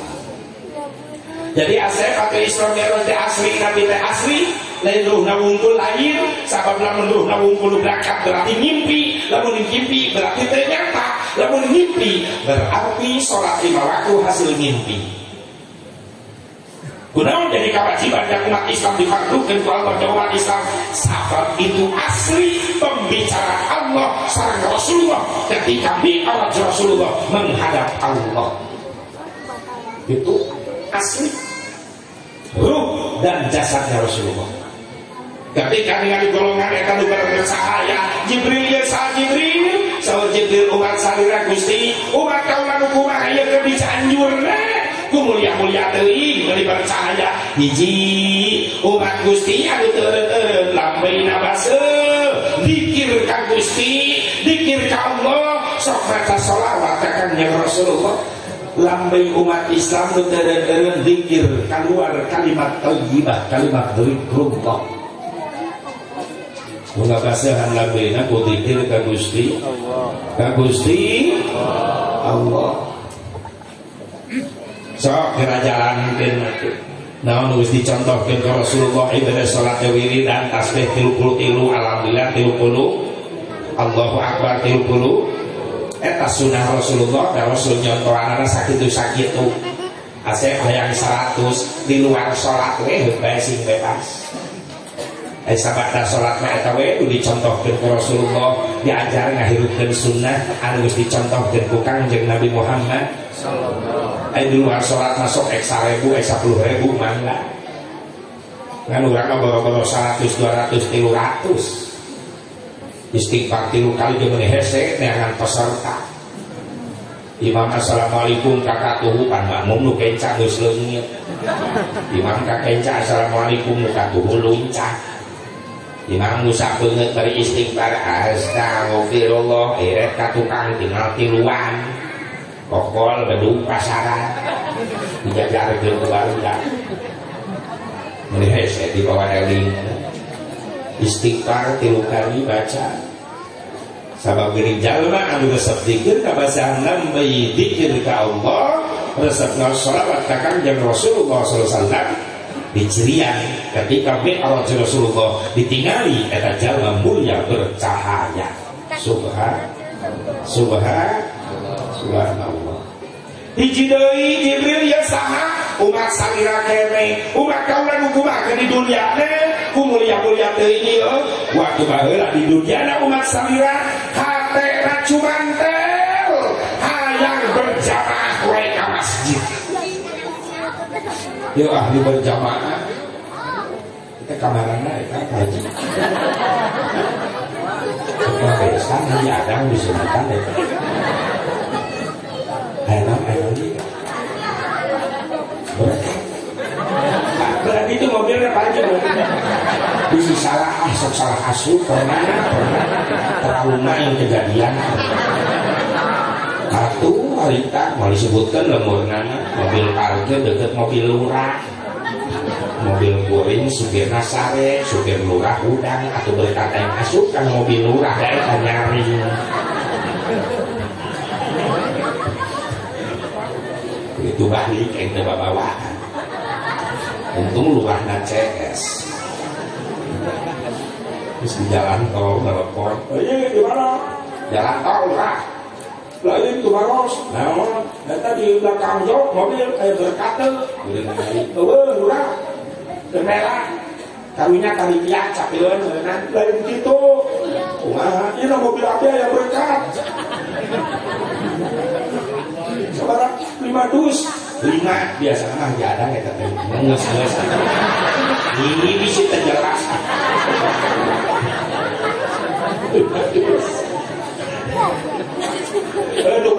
Jadi asep atau Islam yang asli Nabi teh asli lain ruh wungkul lain sabab lamun ruh wungkul berangkat berarti mimpi lamun mimpi berarti ternyata lamun mimpi berarti sholat lima waktu hasil mimpi Gunawan jadi kewajiban yang umat Islam. Difardukan ke Allah dan umat Islam. Sabab itu asli pembicara Allah sarang Rasulullah. Ketika mi'raj Rasulullah menghadap Allah. Itu asli. Ruh dan jasadnya Rasulullah. Ketika dengan golongan eta nu bareng sahaya Jibril ya sah Jibril. Saur Jibril umat salira Gusti. Umat kaula nu kumaha ieu keur ku mulia-mulia teuing dari bareng sahaya hiji umat Gusti anu teureun lambeina base dikir ka Gusti dikir ka Allah. Sok maca sholawat ka kanjeng Rasulullah. Lambai umat Islam nu teureun dikir keluar kalimat thayyibah kalimat dzikrullah Bunga basahan labena kutikir ka Gusti. Ka Gusti Allah Sok jalan Nah, nulis dicontohkan ke Rasulullah ibadah sholat wiri dan tasbih tilu puluh tilu alhamdulillah tilu puluh. Allahu Akbar tilu puluh. Eta sunnah Rasulullah dan Rasul itu sakit itu Asep hayang 100 di luar sholat weh bae sing bebas. Eh eta we dicontohkeun ku Rasulullah diajar ngahirupkeun sunnah anu geus dicontohkeun ku Kangjeng Nabi Muhammad Eh di luar sholat masuk ek 1000 ek 10000 mangga. Ngan urang mah boro-boro 100 200 300. Istighfar tilu kali jeung hese neangan peserta. Imam Assalamualaikum kakak tuhu pan makmum nu kenca geus leungit. Imam kakenca Assalamualaikum nu katuhu luncak. Imam nu sabeungeut bari istighfar astagfirullah eret ka tukang tinggal tiluan. Kokol bedung pasaran. Dijajarkeun ke barudak. Meni hese di bawah eling. Istighfar tilu kali baca sabab gini jalma anu resep zikir ka basahan bayi zikir ka Allah resep sholawat ka kanjeng Rasulullah wasallam dicirian ketika Allah Rasulullah ditinggali eta jalma mulia bercahaya. Subhan subhan subhanallah. Hiji deui Jibril ya saha umat salira kene umat kaula nu kumaha di dunia ne ku mulia-mulia teuing ieu waktu baheula di dunia na umat salira hatena cumantel Yo ahli berjamaah kita kamarana eta kaji Kebesan ini ada di sunatan itu enak enak berarti itu mobilnya aja bisa salah asup salah asup pernah pernah. Trauma yang kejadian. satu harita mau disebutkan lemur nana mobil parkir deket mobil lurah. Mobil boring supir nasare supir lurah udang atau berkata yang asup kan mobil lurah ya nyari. Itu balik ente babawaan untung lurahna CS terus di jalan tol telepon oh iya di mana jalan tol lah ini itu baros. Nah data di belakang jok mobil eh berkata oh lurah jendela kawinya kali pihak capilan nanti lain begitu. Wah, ini mobil apa yang berkat sekarang lima dus. Lima biasa mah jarang ya tapi nges nges ini bisa terjelas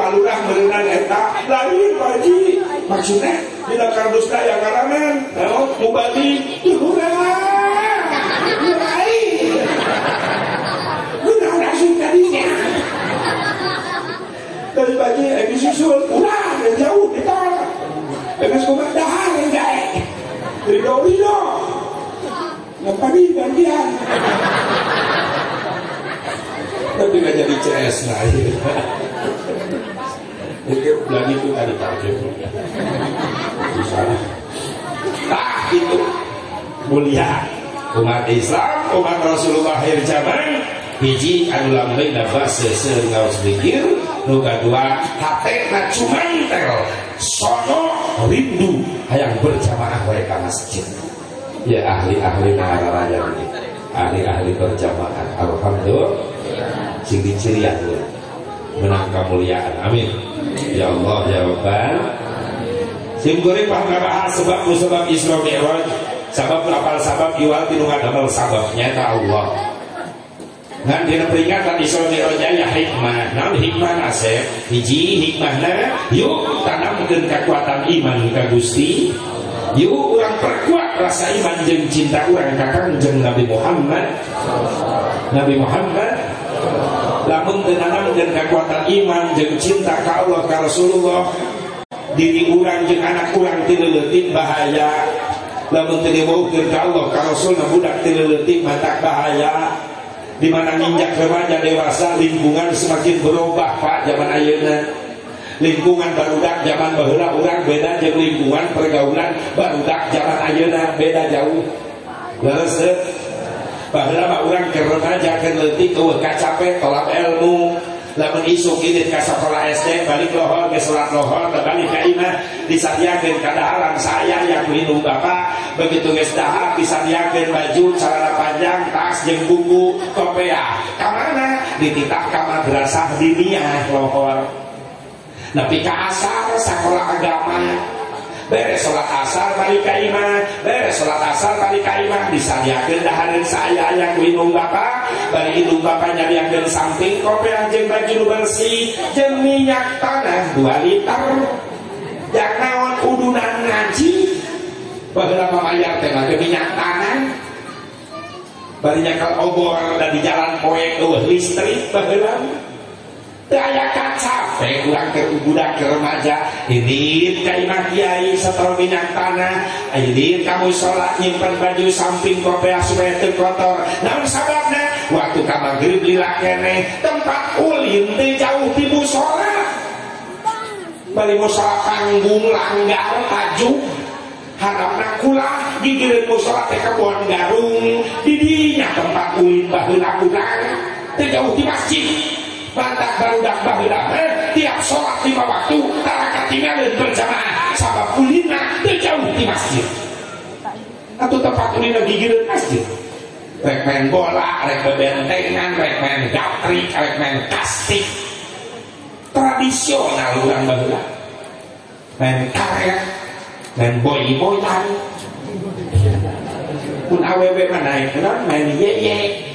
Aduh kalurah merenang eta. Lain baji maksudnya tidak kardus daya karangan mau mubali dari bagi eh disusul. Ulah yang jauh kita. Dengan sekolah dahar yang gaek rido rido. Yang tadi gantian. Tapi gak jadi CS nah itu bulan itu tadi target. Bisa ah itu. Mulia. Umat Islam umat Rasulullah akhir zaman. Hiji anu lambe dapat seseur ngaos pikir nu kadua hatena cumantel sono rindu. Hayang berjamaah wae ka masjid. Ya ahli-ahli nararaya ahli-ahli berjamaah. Alhamdulillah. Sing dicirian menang kemuliaan. Amin. Ya Allah ya Rabbal. Sing goreng bahas sebab sebab Isra Mi'raj. Sabab lapal sabab iwal tinu ngadamel sababnya ka Allah. Ngan dina peringatan Isra Mi'raj ya hikmah. Naon hikmah asep hiji hikmahna yuk tanamkeun kekuatan iman ka Gusti. Yuk urang perkuat rasa iman jeung cinta urang ka Kanjeng Nabi Muhammad. Nabi Muhammad lamun tenanamkeun kekuatan iman jeung cinta ka Allah ka Rasulullah diri urang jeung anak urang tileuleut bahaya. Lamun teu ka Allah ka Rasulna budak tileuleut mata bahaya. Di mana nginjak remaja dewasa lingkungan semakin berubah Pak zaman ayeuna lingkungan barudak zaman baheula orang beda jeung lingkungan pergaulan barudak zaman ayeuna beda jauh. Leres baheula mah urang keur remaja keur leutik eueuh kacape tolak ilmu. Lamun isuk ini ke sekolah SD balik lohor ke sholat lohor balik ke imah. Disadiakan kadaharan saya yang minum bapak. Begitu geus dahar disadiakan baju celana panjang tas jeung buku kopea kamana dititah ka madrasah diniyah lohor nepi ka asar sekolah agama beres sholat asar balik ke imah beres sholat asar balik ke imah disadiakan dahareun saya yang minum bapak balik minum bapak nyadiakeun samping kopi anjing baju bersih. Jeung minyak tanah 2 liter. Yang naon udunan ngaji? Beberapa mayar teh ke minyak tanah. Barinya ke obor dan di jalan poe eueuh listrik baheula Daya capek ulang ke budak ke remaja. Ini kaimah kiai setelah minyak tanah. Ini kamu sholat nyimpan baju samping kopea supaya terkotor Namun sababnya waktu kamu maghrib lila kene tempat ulin di jauh di musola. Bali musola panggung langgar tajuk harapna kula gigireun musola teh garung. Didinya tempat ulin baheula urang teh jauh di masjid batak barudak baheula tiap sholat lima waktu tara katingalin berjamaah. Sabab ulina teu jauh di masjid. Atau tempat ulina gigireun masjid. Rek main bola rek bebentengan rek main gatri rek main kastik tradisional urang baheula main karet main boy-boyan pun awewe mana main ye-ye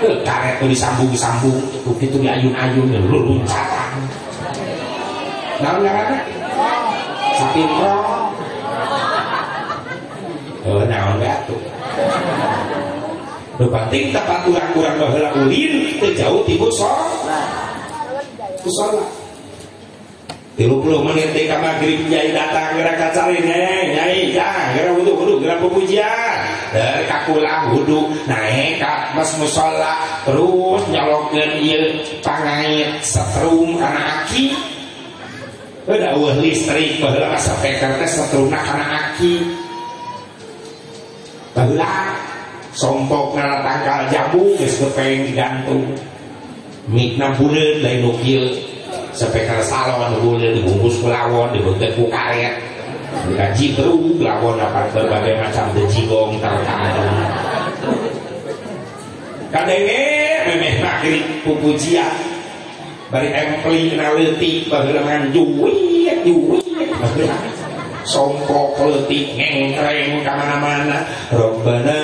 karet itu disambung-sambung begitu diayun-ayun luncatan naon ngaranna sapintro oh naon gatuh Nu penting tempat kurang-kurang baheula ulin teu jauh musola. Musola. Tilu puluh menit di kamar grip nyai datang gerak kacari nih nyai ya gerak pepujian dari kakulah wudhu naik ke mas musola terus nyolokin iya pangait setrum karena aki. Udah wah listrik bahwa masa peker teh setrum karena aki. Bahwa sompok ngala tangkal jabu geus kepeng digantung mik bulan lain nukil sepekar salon dibungkus kulawon dibentuk ku karet dikaji terus lawon dapat berbagai macam dejigong terkadang kadenge memeh maghrib pupujian. Bari empli kena leutik bagelangan juwit juwit sompok letik ngengkreng ke mana-mana Rabbana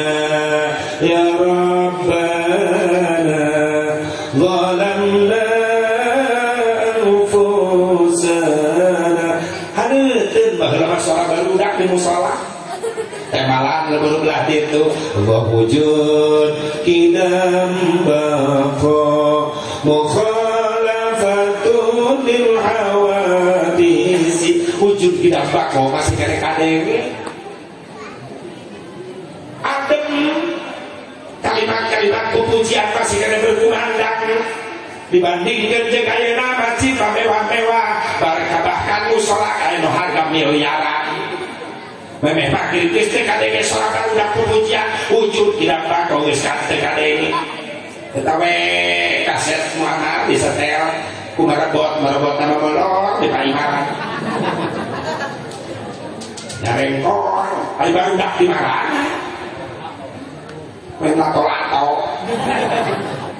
ya Rabbana itu. Allah wujud kidam bako. Mukhalafatun lil hawadisi. Wujud tidak bako masih kadenge adem. Kalimat-kalimat pujian masih kene berkumandang. Dibandingkan jeung ayeuna masjid mewah-mewah. Bahkan musola kayak harga miliaran Memeh makin teh kadenge sorangan udah pujian wujud tidak bako geus kate kadenge Eta we kaset muana disetel ku marebot marebot nama molor di paimaran nyarengkor ari baru dak di marana main lato-lato.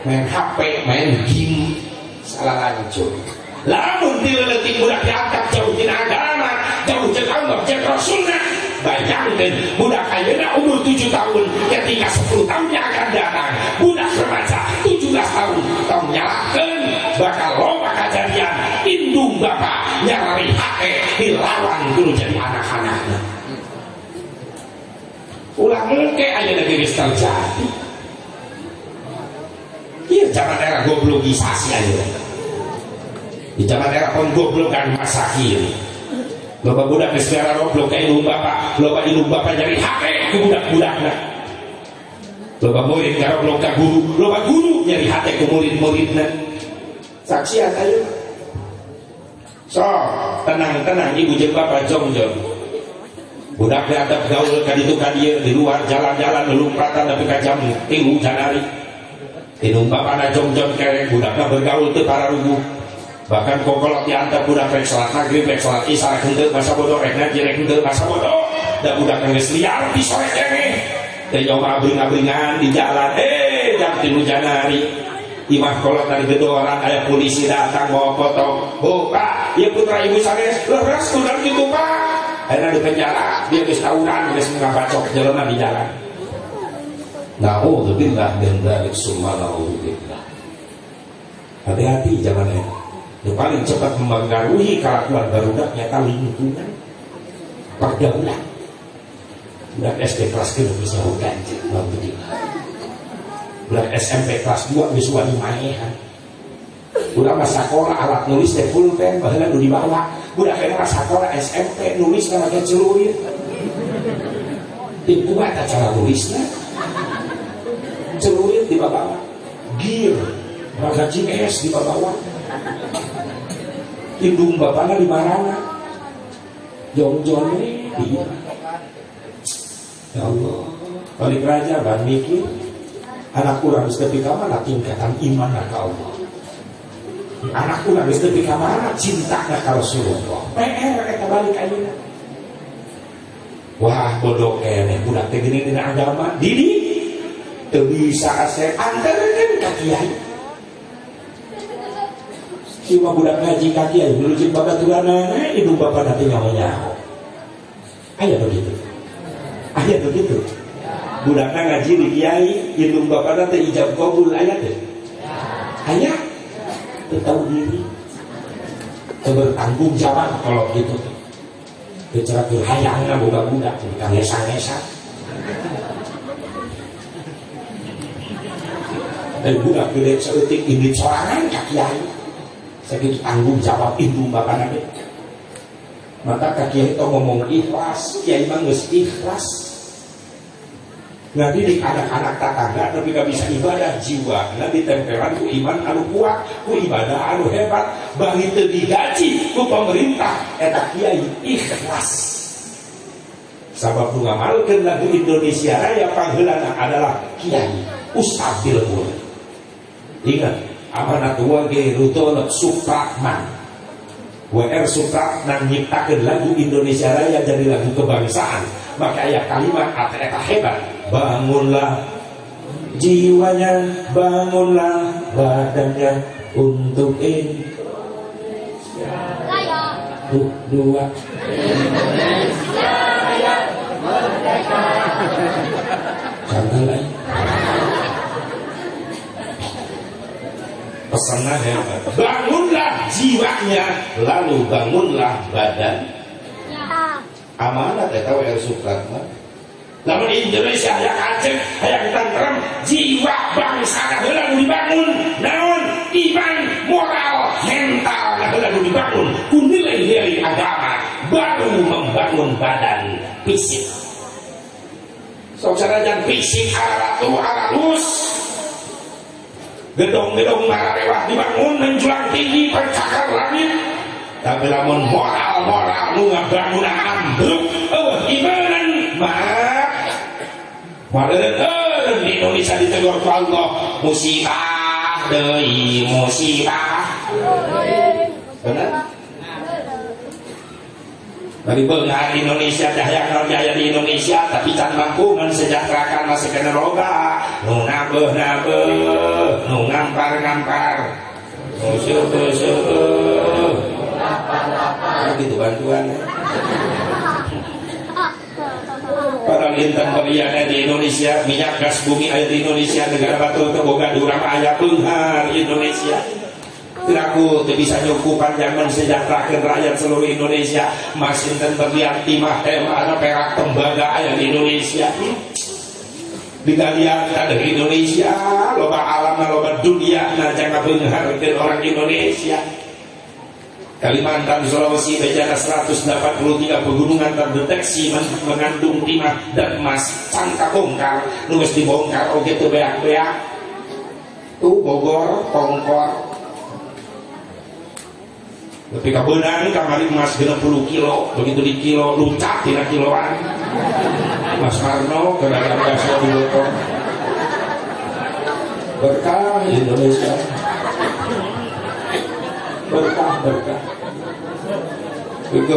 Main HP main game salah lanjut. Lamun dileletik budak diangkat jauh tina agama jauh jeung Allah jeung Rasulna bayangkan budak ayeuna umur 7 tahun. Ketika 10 tahunnya akan datang budak remaja 17 tahun. Tong nyalakeun bakal loba kejadian. Indung bapak nyari hake dilawan dulu jadi anak-anaknya. Ulah mungkin ayeuna geus terjadi. Iya, zaman era goblokisasi aja. Di zaman era penggoblokan masa kiri. Loba budak geus roblok ka indung bapak, loba indung bapak nyari hate ku budak-budakna. Loba murid gara roblok ka guru, loba guru nyari hate ku murid-muridna. Saksian ayo. so tenang-tenang ibu jeung bapak jongjong budak ada gaul ka ditu ka dieu di luar jalan-jalan melumpatan tapi ka jam. Tilu janari Tinung bapak jongjong kereng budakna bergaul teu para rubuh bahkan kokolot diantar budak rek salat maghrib rek salat isya rek masa bodoh rek ngaji rek henteu masa bodoh. Da budak geus liar di sore kene. Teh nyoba abring-abringan di jalan eh jam 3 Janari. Imah kolot dari gedoran ada polisi datang bawa foto. Buka ya putra ibu sanes leres udah gitu pak. Akhirnya di penjara dia geus tawuran geus ngabacok jelema di jalan. Na'udzubillah min dzalik summa na'udzubillah. hati-hati zaman ini yang paling cepat mempengaruhi kelakuan barudak nyata lingkungan pergaulan budak SD kelas ke bisa ganjil budak SMP kelas 2 bisa wani maehan budak masa sekolah alat nulis teh pulpen bahkan nu dibawa. Budak kena masa sekolah SMP nulis nama ke celurit. Tim kuat cara nulisnya celurit di bawah gear. Magazine es di bawah indung bapaknya di mana jong-jong ini iya. Ya Allah. Balik raja ban mikir anak kurang geus tepi ka mana tingkatan iman ka Allah anak kurang geus tepi ka mana cinta ka Rasulullah. PR eta balik ayeuna wah bodoh kene budak teh gini dina agama didi teu bisa asep antareun ka kiai cuma budak ngaji kaki aja dulu cik bapak turana ibu bapak nanti nyawanya ayah begitu. Ayah begitu. Budaknya ngaji di kiai ibu bapak nanti ijab kabul. Ayah deh ayah tahu diri. Bertanggung jawab kalau gitu. Bicara hayangnya budak-budak jadi ngesa-ngesa. Dan budak gede seetik ini sorangan kaki ayah sakit tanggung jawab ibu bapak nabi maka kaki itu ngomong ikhlas. Mah geus ikhlas. Nabi di anak-anak tetangga tapi gak bisa ibadah jiwa. Nabi tempelan ku iman anu kuat ku ibadah anu hebat. Bagi teu digaji ku pemerintah. Eta kiai ikhlas. Sabab nu ngamalkeun lagu Indonesia Raya pangheulana adalah kiai. Ustaz Bilbul ingat amanat wage rutol Supratman WR Supratman nyiptakan lagu Indonesia Raya jadi lagu kebangsaan. Maka ya kalimat kata hebat? Bangunlah jiwanya bangunlah badannya untuk Indonesia dua Indonesia merdeka. Lain pesannya hebat. Bangunlah jiwanya lalu bangunlah badan. Amanat ya tahu er Supratman namun Indonesia yang aceh yang tentrem jiwa bangsa lalu dibangun. Namun iman moral mental lalu dibangun. Kunilai nilai agama baru membangun badan fisik. Saudara jangan fisik aratu aralus gedung-gedung mewah dibangun menjulang tinggi percakar langit. Tapi lamun moral moral nu ngabangunan ambruk. Oh imanan mak Madaran eh di Indonesia ditegur ku Allah musibah deui musibah. Benar dari bengar Indonesia dahyak jaya di Indonesia tapi can mampu mensejahterakan masih kena roga nu nabeh nabeh nu ngampar ngampar. Musuh musuh gitu bantuan. Para lintan peliana di Indonesia minyak gas bumi air di Indonesia negara batu terboga durang ayat benghar Indonesia Kiraku bisa nyukup panjang mensejahterakan rakyat seluruh Indonesia. Masih terlihat timah tema ada perak tembaga ayat di Indonesia. Kalian ada Indonesia. Loba alam loba dunia nah jangan menghargai orang Indonesia. Kalimantan, Sulawesi, bencana 183 pegunungan terdeteksi mengandung timah dan emas. Sangka bongkar, nulis dibongkar, oke tuh beak-beak. Tuh Bogor, Kongkor, tapi kabenan kamari emas 60 kilo begitu di kilo luncat tina kiloan. Mas Marno gara-gara di berkah Indonesia. Berkah berkah. Itu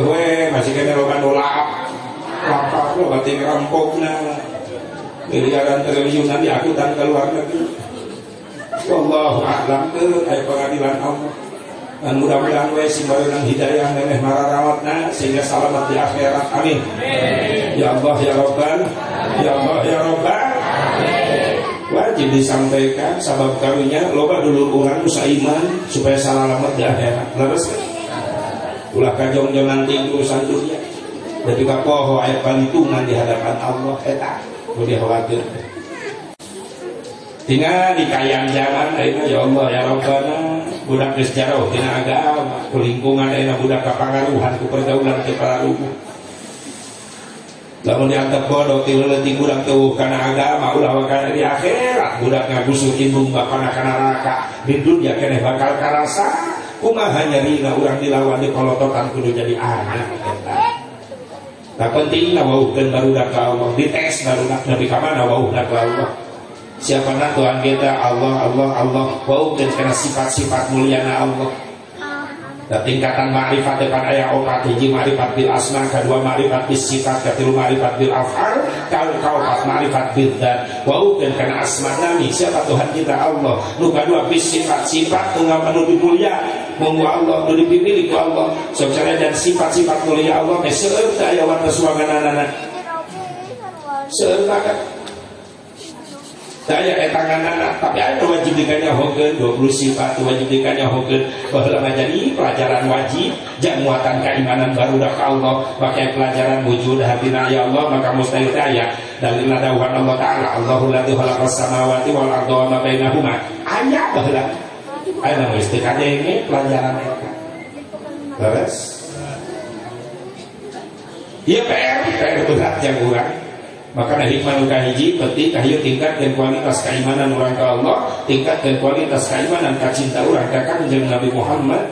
masih kena loba nolak lapar lo berarti rampoknya miliaran triliunan di dan keluar negeri. Wallahu a'lam ayat pengadilan Allah dan mudah-mudahan we si yang hidayah neneh mararawatna sehingga selamat di akhirat. Amin. Ya Allah ya Rabbal ya Allah ya Rabbal wajib disampaikan sabab kawinya loba dulu orang usaha iman supaya selamat di akhirat. Leres ulah kajong jangan tinggi urusan dunia. Dan juga poho ayat pantungan di hadapan Allah eta boleh khawatir. Tinggal di kayang jalan ya Allah ya Rabbana budak geus jauh tina agama ku lingkungan ayeuna budak kapangaruhan ku pergaulan teu pararuh lamun dianggap bodoh ti leutik budak teu kana agama ulah wakana di akhirat. Budak ngagusu indung bapana kana neraka. Di dunia keneh bakal karasa. Kumaha nyarina urang dilawan di kolototan kudu jadi anak. Tak penting na wauhkeun barudak ka Allah dites barudak nepi ka mana wauhna ka Allah Siapa nak Tuhan kita? Allah Allah Allah. Wauhkeun kana sifat-sifat muliana Allah. Dan tingkatan ma'rifat depan ayat opat hiji ma'rifat bil asma kedua ma'rifat bil sifat ketiga ma'rifat bil afal kau kau empat ma'rifat bil dan wau dan karena asma nami siapa Tuhan kita? Allah. Nu kedua bil sifat sifat tunggal menuju mulia. Monggo Allah nu dipilih ku Allah. Secara dan sifat-sifat mulia Allah serta ayat warna suaganana serta saya eh tangan anak tapi ada wajib dikanya hogan 20 sifat wajib dikanya hogan. Bahwa jadi pelajaran wajib jak muatan keimanan baru dah Allah pakai pelajaran wujud hati ya Allah maka mustahil daya dalil dawuhan Allah taala Allahul ladzi khalaqas samawati wal arda wa ma bainahuma. Ayat bahwa ada istiqamah ini pelajaran mereka Terus Iya PR, PR berat yang kurang maka dari hikmah nuka hiji penting kayu tingkat dan kualitas keimanan orang ke Allah tingkat dan kualitas keimanan cinta orang ke kanjeng Nabi Muhammad.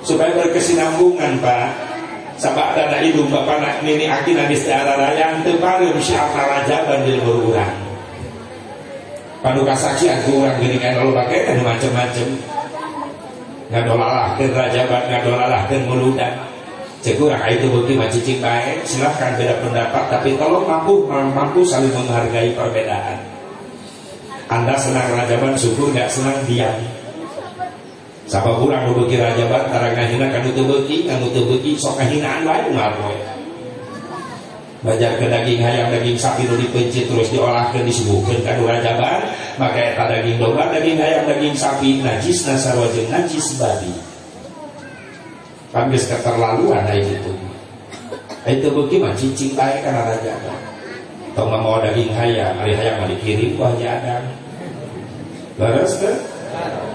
Supaya berkesinambungan Pak. Sabak dana itu bapak nak nini akin di sejarah raya teparim syarat raja bandil berurang paduka saksi aku orang gini kan lalu pakai dan macam-macam. Ngadolalah dan raja ngadolalah dan meludak Cekurang itu bukti macicing baik silahkan beda pendapat. Tapi kalau mampu mampu saling menghargai perbedaan. Anda senang rajaban syukur nggak senang diam. Siapa kurang bebuki rajaban tarang ngahina kan itu beki kan itu beki sok ngahinaan baik ngapoy Bajar ke daging ayam daging sapi nu dipencit terus diolahkan disebutkan kan rajaban. Maka eta daging domba daging ayam daging sapi najis nasarwajeng najis babi Kambis keterlaluan nah itu itu bagaimana cicing baik karena raja atau nggak mau daging hayam hari hayam mau dikirim wah jangan Beres kan?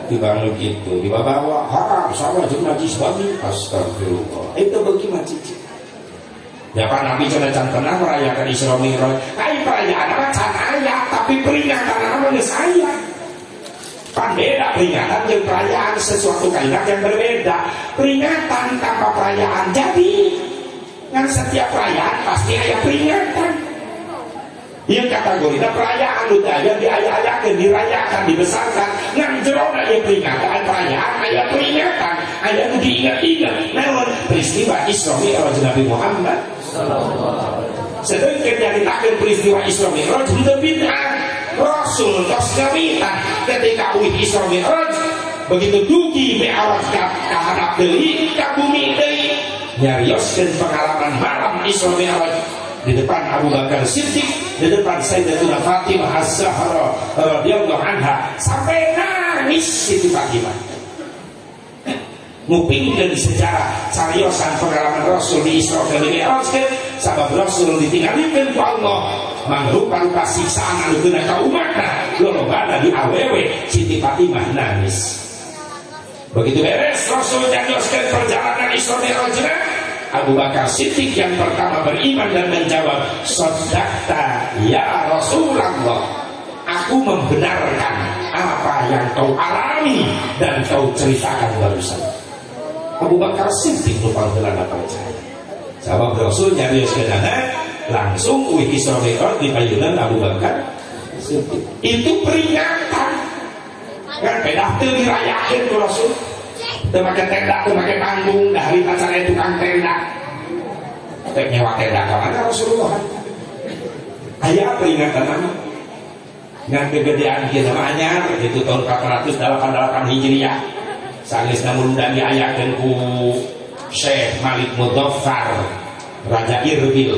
Dibangun gitu, di bawah haram sama jeung najis babi. Astagfirullah. Itu bagaimana cicing? Ya kan Nabi sudah pernah merayakan Isra Mi'raj. Hai perayaan apa can ayat, tapi peringatan apa saya. Kan beda peringatan dan perayaan sesuatu kalimat yang berbeda. Peringatan tanpa perayaan jadi yang setiap perayaan pasti ada peringatan. Yang kategori nah, perayaan itu yang diayak-ayakan, dirayakan, dibesarkan. Yang jerona yang peringatan, perayaan, ada peringatan, ada yang diingat-ingat. Namun peristiwa Isra Mi'raj Nabi Muhammad. Sedangkan yang ditakan peristiwa Isra Mi'raj itu bid'ah. Rasul tos nyarita ketika uih Isra Mi'raj begitu dugi mi'raj ka kahanap deui ka bumi deui nyarioskeun pengalaman malam Isra Mi'raj di depan Abu Bakar Siddiq di depan Sayyidatuna Fatimah Az-Zahra radhiyallahu anha sampai nangis Siti Fatimah ngupingkeun sejarah cariosan pengalaman Rasul di Isra Mi'raj sabab Rasul ditinggalikeun ku Allah. Mangrupa siksaan anu geuna ka umatna lolobana di awewe Siti Fatimah nangis. Begitu beres Rasul jadioskeun perjalanan Isra Mi'raj Abu Bakar Siddiq yang pertama beriman dan menjawab Sodakta ya Rasulullah Aku membenarkan apa yang kau alami dan kau ceritakan barusan. Abu Bakar Siddiq lupa percaya Sabab Rasul nyari kenana langsung uwi Isra Mi'raj di payunan Abu Bakar. Itu peringatan. Kan beda teu dirayakeun ku Rasul. Teu make tenda, teu panggung, dari acara tukang tenda. Teu nyewa tenda ka mana Rasulullah. Aya peringatan nama. Ngan kegedean kieu namanya itu tahun 488 Hijriah. Sanggeus namun dan diayakeun ku Syekh Malik Mudaffar Raja Irbil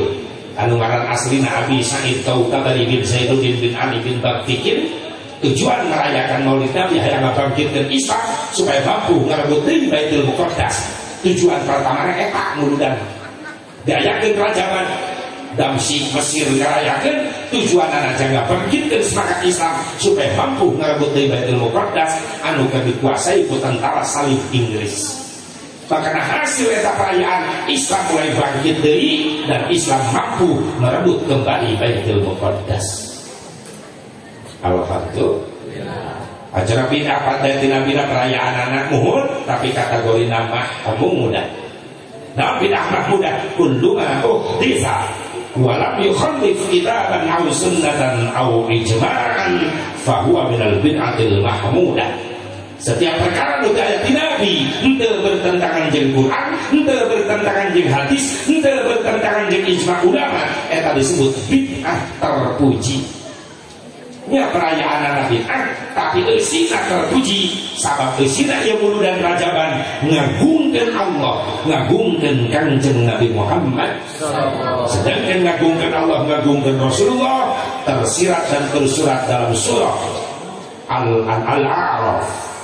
anu ngaran aslina Abi Sa'id Kautabari bin Zainuddin bin Ali bin Baktikin tujuan merayakan Maulid Nabi hayang ngabangkitkeun Islam supaya mampu ngarebut deui Baitul Muqaddas. Tujuan pertama eta muludan diayakeun kerajaan Damsi Mesir ngerayakeun tujuan anak jaga bangkitkeun semangat Islam supaya mampu ngarebut deui Baitul Muqaddas. Anu dikuasai ku tentara salib Inggris maka hasil eta perayaan Islam mulai bangkit dari dan Islam mampu merebut kembali Baitul Muqaddas. Alhamdulillah. Acara bina pada tina bina perayaan anak muhur tapi kategori nama kamu muda. Nah bina anak muda kullu ma uhdisa walam yukhallif kitaban aw sunnatan aw ijma'an fahuwa minal bid'atil mahmudah. Setiap perkara nu ayat Nabi ente bertentangan jeung Quran, ente bertentangan jeung hadis, ente bertentangan jeung ijma ulama, eta disebut bid'ah terpuji. Ya perayaan anak bid'ah, tapi eusina terpuji, sabab eusina ieu mulu dan rajaban. Ngagungkeun Allah, ngagungkeun Kanjeng Nabi Muhammad. Sedangkan ngagungkeun Allah, ngagungkeun Rasulullah tersirat dan tersurat dalam surah Al-A'raf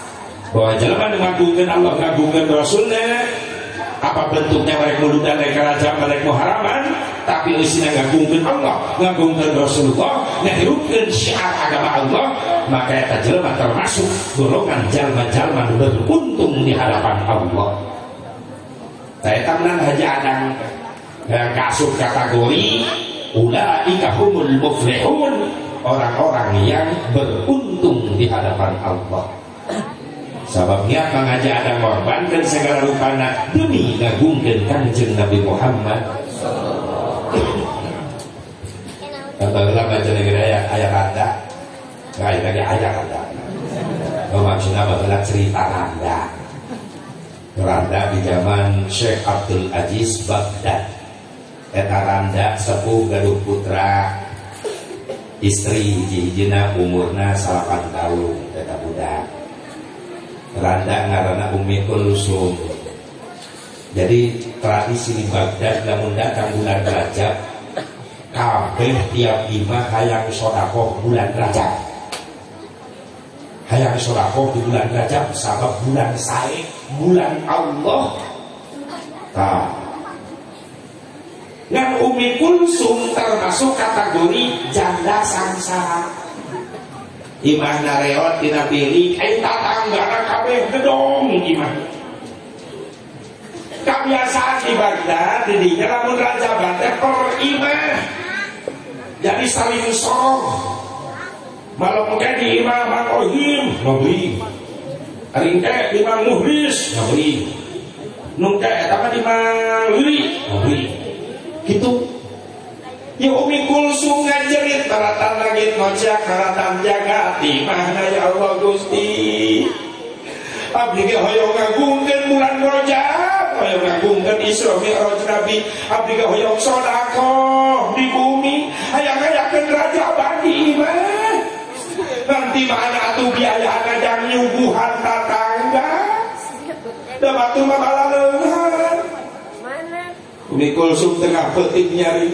bahwa jalan mengagungkan Allah mengagungkan Rasulnya. Apa bentuknya mereka muludan mereka raja mereka muharaman tapi isinya ngagungkan Allah ngagungkan Rasulullah ngahirupkan syiar agama Allah maka eta jelma termasuk golongan jalma-jalma beruntung di hadapan Allah. Saya tamnan haji adang yang kasut kategori ulaika humul muflihun orang-orang yang beruntung di hadapan Allah Sababnya mengajak ada korban dan segala rupana demi ngagungkan kanjeng Nabi Muhammad. Katakanlah baca negara ayat ayat ada, kayak lagi ayat ada. Oh, maksudnya adalah cerita Randa. Randa di zaman Syekh Abdul Aziz Baghdad. Eta Randa sepuh gaduh putra istri jihijina umurna salapan tahun eta budak randa ngarana Umi Kulsum jadi tradisi di Baghdad namun datang bulan Rajab kabeh tiap lima hayang sodakoh bulan Rajab. Hayang sodakoh di bulan Rajab sabab bulan sae bulan Allah. Nah yang Umi Kulsum termasuk kategori janda samsara Imah nareot tina pilih Eta tanggana kabeh gedong imah Kebiasaan di Baghdad Di lamun Raja Baghdad per imah Jadi saling sorong Malam mungkin di imah Mang Ohim Ngabri Ringke di Mang Muhlis Ngabri Nungke eta di Mang Lili Ngabri Gitu Ya Umi Kulsum ngajerit Karatan langit ngojak Karatan jagati Mana ya Allah Gusti? Abdi ge hoyong ngagungkeun bulan Rajab hoyong ngagungkeun Isra Mi'raj Nabi. Abdi ge hoyong sedekah di bumi. Hayang-hayangkeun raja badi mah. Nanti mana atuh biaya ngajang nyuguhan tatangga? Da batu mah balaleungan mana? Umi Kulsum tengah petik nyari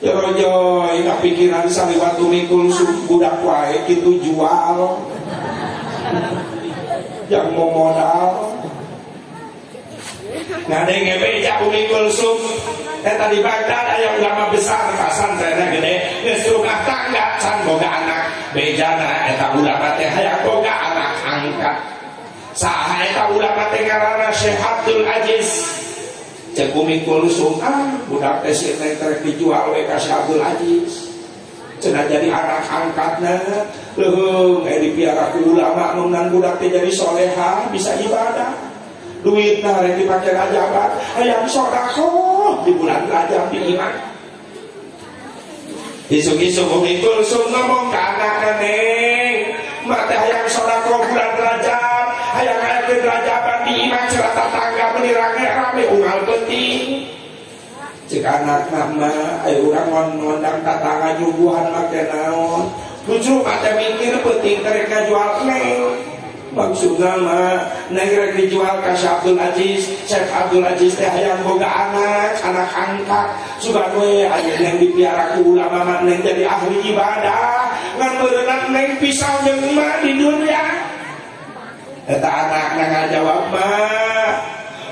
Ya rojo, ini pikiran saliwat mikul budak wae gitu jual. Yang mau modal. Nah, ada yang beja umi kulsum. Eh tadi Baghdad ayam ulama besar kasan saya gede. Geus rumah tangga can boga anak. Bejana eta ulama teh hayang boga anak angkat. Saha eta ulama teh ngaranna Syekh Abdul Aziz cek umi kulsum ah budak teh si neng terek dijual we ka Abdul Aziz cenah jadi anak angkatnya leuheung eh dipiara ku ulama nunan budak teh jadi soleha bisa ibadah. Duit yang dipakai rajaban ayam sodako di bulan rajab di iman. Isuk-isuk Umi Kulsum ngomong ke anak neng Mata hayang sodako bulan rajab Hayang ayakin rajaban di iman Cerita tangga menirangnya rame ungal penting Cik anak nama Ayo orang ngondang tatangga nyuguhan makin naon. Lucu mata mikir penting mereka jual neng. Maksudnya mah neng rek dijual Syekh Abdul Aziz. Syekh Abdul Aziz teh hayang boga anak anak angkat. Suka gue aja neng dipiara ku ulama neng jadi ahli ibadah. Ngan berenang neng pisau jeung mah di dunia eta anak nang jawab mah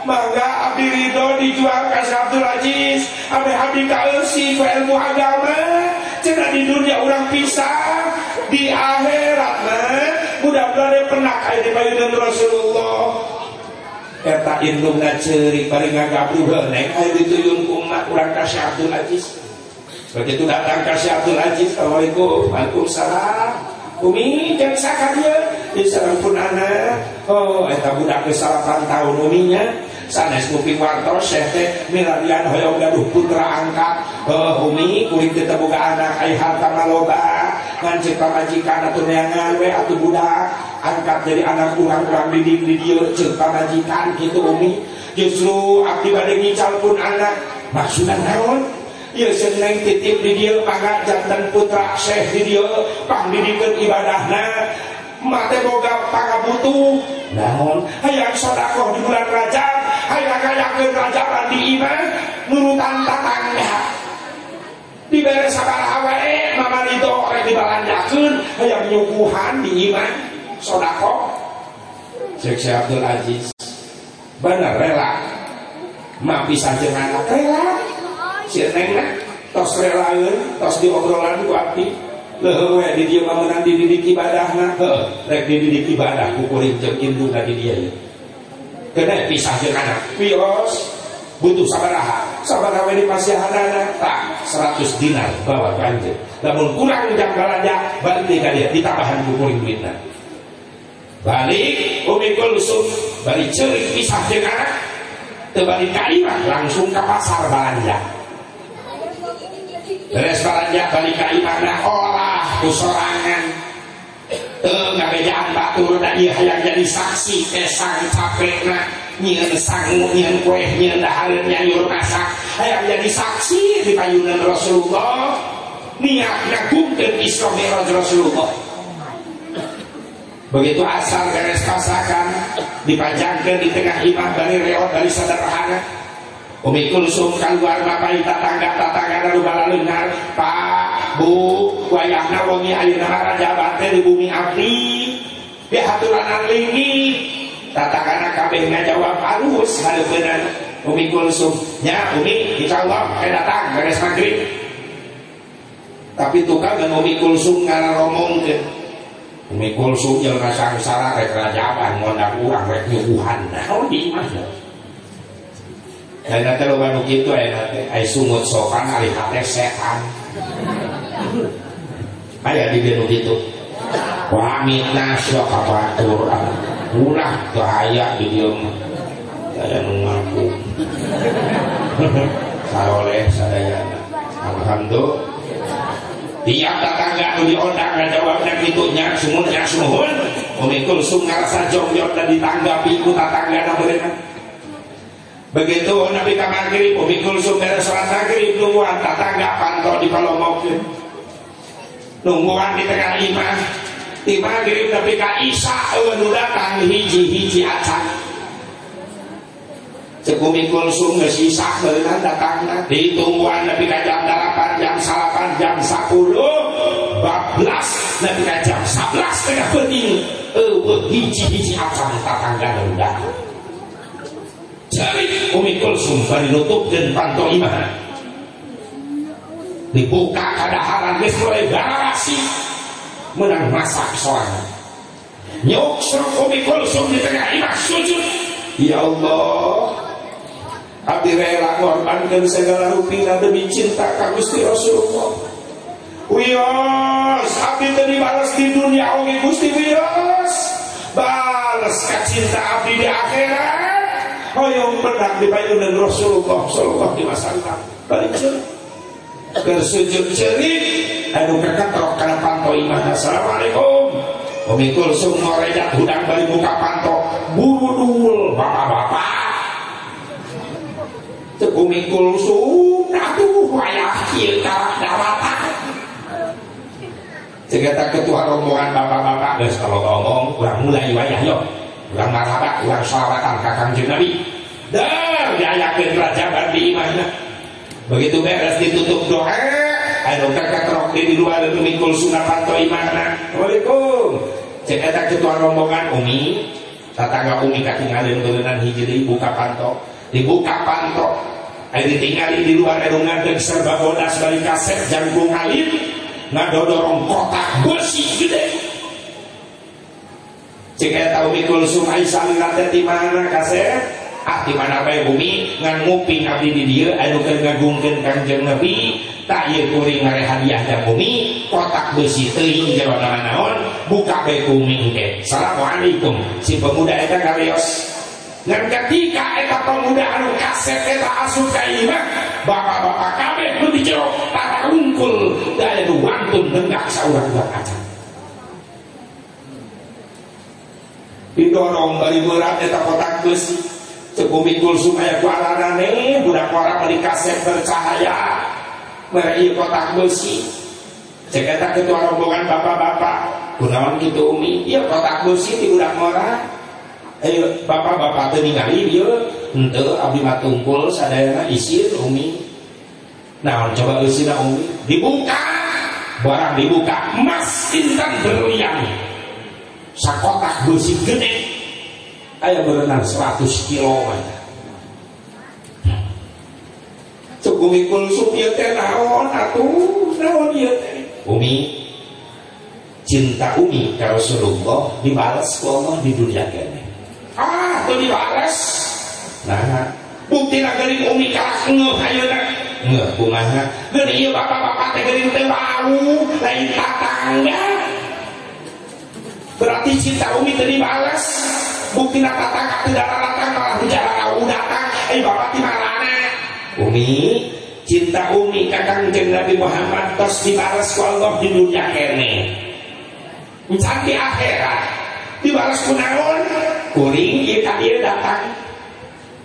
mangga abdi ridho dijual ke Abdul Aziz abdi abdi ka ku ilmu agama. Cenah di dunia orang pisah di akhirat mah mudah-mudahan pernah kayak di payunan Rasulullah. Kata indung ngaceri paling ngagabruh neng. Ayo dituyun umat kurang kasih Abdul Aziz. Begitu datang kasih Abdul Aziz Assalamualaikum Waalaikumsalam Umi jangan sakit dia di pun anak oh eta budak ke salapan tahun uminya sanes kuping warto syekh teh miladian hoyong gaduh putra angkat oh umi kulit kita buka anak ai harta maloba. Ngan cek pamajikan atau neangan we budak. Angkat jadi anak kurang kurang didik di dia cek pamajikan. Gitu umi justru abdi bade ngical pun anak maksudnya naon seneng titip di dia mangga jantan putra syekh di dia pangdidikan ibadahna mate boga pangabutuh namun hayang sodakoh di bulan Rajab? Hayang hayakeun rajaban di iman nurutan tatangga dibere sabaraha wae itu rek dibalanjakeun hayang nyuguhan di iman sodakoh Syekh Abdul Aziz. Benar rela. Ma bisa jeung anak rela si neng tos relaeun tos diobrolan ku abdi leuh we di dieu mah di didik ibadahna heuh rek dididik ibadah ku kuring jeung induna di dieu ye kena pisah jeung anak pios butuh sabaraha sabaraha we dipasihanana tak 100 dinar bawa banjir namun kurang jam belanja balik ka dia ditambahan ku kuring duitna balik Umi Kulsum balik ceurik pisah jeung anak tebalik kalimah langsung ke pasar belanja beres balanja balik ka ibadah olah kusorangan. Tengah bejaan batur dan dia hayang jadi saksi kesang capek nak nyian sangu nyian kue nyian dahareun nyayur masak. Hayang jadi saksi di payunan Rasulullah niat ngagungkeun Isra Mi'raj Rasulullah. Begitu asal beres pasakan dipajangkan di tengah imam dari reot dari sederhana Umi Kulsum keluar bapak tetangga-tetangga lalu balalengar Pak, Bu, wayahna wongi ayeuna raja bante di bumi abdi di hatulanan lingi. Tatangana kabeh ngajawab halus haleupeunana Umi Kulsum nya Umi insyaallah kayak datang beres maghrib. Tapi tukang dan Umi Kulsum ngararomongkeun Umi Kulsum jeung sangsara rek rajaban ngondang urang rek nyuguhan. Naon di imah dan nanti lo baru gitu ya nanti ay sungut sokan alih hati setan ayah di benu gitu. Wamit nasya kabatur ulah bahaya di saya mengaku. Saroleh sadayana alhamdulillah. Tiap tetangga nu diondang dan jawabnya gitunya sumurnya sumuhun memikul sum ngarasa jongjot dan ditanggapi ku tetangga na berenang Begitu Nabi kamar kiri, Umi Kulsum dari sholat maghrib nungguan tetangga pantau di mobil nungguan di tengah imah di maghrib Nabi ka Isa nu datang hiji-hiji acan cek Umi Kulsum geus Isa beunang datangna ditungguan Nabi ka jam 8 jam 8 jam 10 bablas Nabi ka jam 11 tengah penting eueuh hiji-hiji acan tetangga nu datang Jari Umi Kulsum bari dan panto iman. Dibuka kadaharan geus mulai garasi menang masak soalnya nyok seruk Umi Kulsum di tengah imah sujud. Ya Allah Abdi rela ngorbankan segala rupiah demi cinta ka Gusti Rasulullah. Wios Abdi tadi balas di dunia Umi Gusti Wios balas ka cinta Abdi di akhirat hoyong pedang di payunan Rasulullah sallallahu alaihi wasallam. Balik bersujud cerik anu kekatrok kana panto iman. Assalamualaikum. Umi Kulsum norejat hudang balik buka panto buru dul bapak-bapak. Cek Umi Kulsum aduh wayah kieu karak dawatan Cegeta ketua rombongan bapak-bapak Guys kalau ngomong kurang mulai wayah yuk Kurang marhabat, kurang salawatan kakang Nabi. Dar diayakin raja di imahnya Begitu beres ditutup doa. Ayo kakak rok di luar mikul sunapanto imana Waalaikum Cek eta ketua rombongan Umi. Tatangga Umi katingalin turunan hijri buka panto Dibuka panto Ayo ditinggalin di luar Ayo ngadeg serba bodas balik kaset jangkung alim. Ngadodorong kotak besi gede Cek eta Umi kulsum Aisyah di mana ah di mana bae bumi? Ngan nguping abdi di dieu anu keur ngagungkeun Kanjeng Nabi. Tak ieu kuring ngare hadiah da bumi. Kotak besi teuing jero naon. Buka bae bumi engke Assalamualaikum. Si pemuda eta karios ngan ketika eta pemuda anu kaset eta asup ka imah. Bapak-bapak kabeh nu di jero tara ungkul daya wantun nenggak saurang dua kaca didorong dari berat eta kotak besi Cekumi kulsum aya kuaranane budak orang beli kaset bercahaya. Merai kotak besi Ceketa ketua rombongan bapak-bapak. Gunawan gitu umi. Iya kotak besi di budak mora. Ayo bapak-bapak tuh ningali dia Ente abdi matungkul sadayana isir umi. Nah coba usina umi. Dibuka. Barang dibuka. Emas intan berlian Sakotak besi gede. Ayah berenang 100 kilo cukup mikul supir teh naon atuh naon ieu teh. Umi cinta umi ke Rasulullah dibalas ku Allah di dunia gini ah tuh dibalas nah bukti nak geuning umi kalah ngeuh ayeuna ngeuh kumaha geuning ieu bapak-bapak teh geuning teh bau lain tatangga berarti cinta umi teh dibalas bukti nak datang tidak datang malah bicara kau datang. Eh bapak di mana? Umi cinta Umi kakang jeng Nabi Muhammad terus dibalas ku Allah di dunia kene di akhirat. Dibalas ku naon? Kuring ieu ka ieu datang.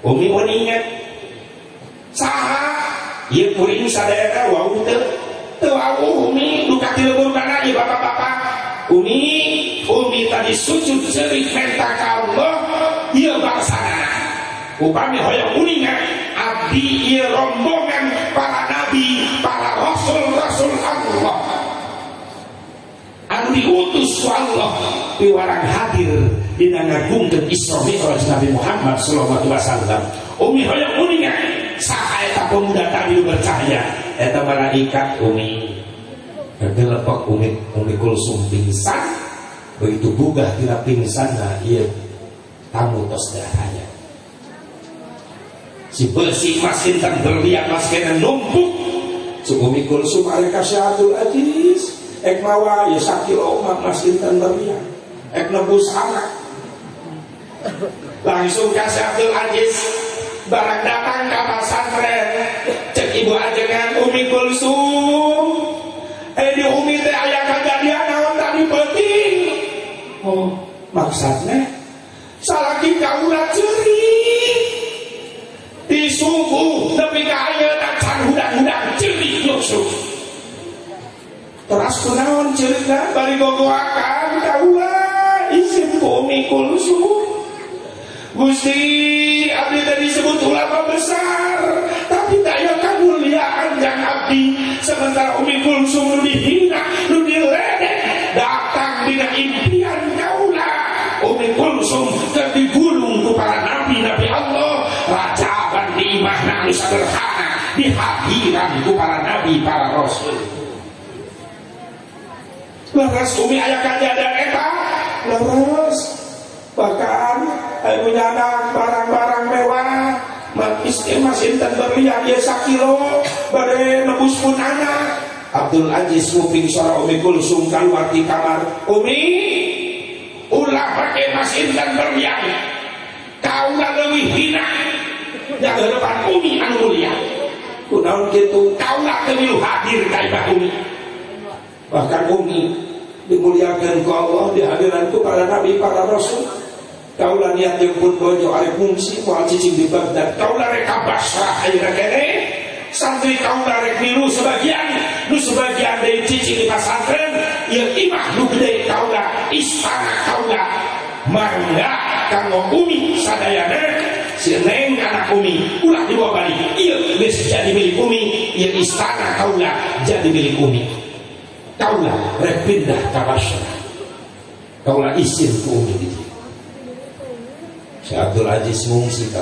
Umi mau ingat. Saha ieu kuring sadaya wau teu teu Umi duka ti leuweung kana ieu bapak-bapak Umi Umi tadi sujud sering minta ke Allah Ia baksana Upami hoyong uningan Abdi ia rombongan para nabi Para rasul-rasul Allah. Anu diutus Allah Piwarang hadir di ngagungkeun Isra Mi'raj Nabi Muhammad sallallahu alaihi wasallam. Umi hoyong uningan saha eta pemuda tadi bercahaya? Eta malaikat umi Kegelepek umi umi kulsum pingsan begitu bugah tidak pingsan nah iya tamu tos darahnya si bersih masih tak berlihat mas kena numpuk. Umi kulsum alika syahatul adis ek mawa ya sakil omak masih tak berlihat ek nebus anak. Langsung kasyatul adis barang datang ke pesantren cek ibu ajengan umi kulsum. eh di umi teh ayah kejadian naon tadi penting oh maksudnya? Salaki kaulah ceri disungguh tapi kaya dan can hudan-hudan ceri Yusuf terus kunaon cerita bari gogoakan kaulah isim bumi kulsum Gusti abdi tadi sebut ulama besar sederhana di hadiran ku para nabi para rasul. Leres Umi ayah kajadaan eta Leres bahkan eh, menyandang barang-barang mewah. Istri masih dan berlihat ya sakilo badai nebus pun anak. Abdul Aziz nguping suara Umi Kulsum keluar di kamar. Umi ulah pakai masih dan berlihat kaula leuwih hina yang harapan umi anu mulia. Kunaon kitu kaula teu milu hadir ka ibah umi bahkan umi dimuliakan ku Allah dihadiranku para nabi para rasul. Kaulah niat yang pun bojo arek fungsi moal cicing di Baghdad. Kaulah reka basrah ayeuna kene santri kaulah rek niru sebagian. Nu sebagian dari cicing di pesantren ieu imah nu gede kaulah istana kaulah mangga kanggo umi sadayana si neng anak umi ulah dibawa balik. Iya geus jadi milik umi. Ieu istana kaulah jadi milik umi. Kaulah rek pindah kaulah isin ku umi dieu Si Abdul Aziz ngungsi ke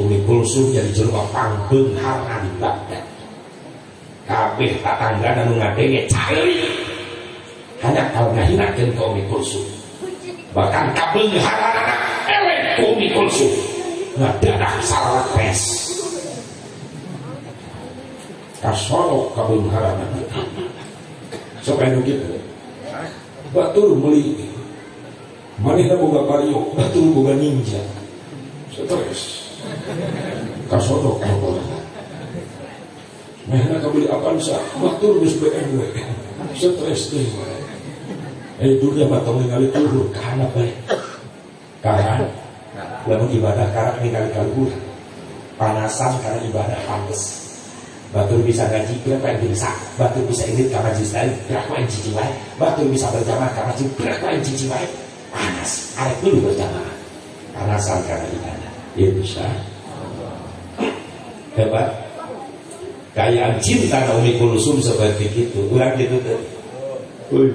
Umi Kulsum jadi jelma pangbeungharna di Baghdad. Kabeh tatangga anu ngadenge cairi hanya kau ngahinakeun ka Umi Kulsum bahkan kabeungharana ewe ku Umi Kulsum ngadadak salawat pes kasorok kabeungharana sampai nu kitu batur meuli Manehna boga vario, batur boga ninja. Stres. Kasodok motor. Manehna kabeli Avanza, batur geus BMW. Stres teh. Eh dunia mah tong ningali turun kana bae. Karena lamun ibadah karak ningali kalbur. Panasan karena ibadah pantes. Batur bisa ngaji berapa yang bisa Batur bisa ingin karena jis lain Berapa yang cici wae Batur bisa berjamaah karena jis Berapa yang cici wae panas. Arek dulu berjamaah. Panasan karena ibadah. Ya bisa. Hebat. Kayak cinta Umi Kulsum seperti itu. Ulang gitu tuh Uy.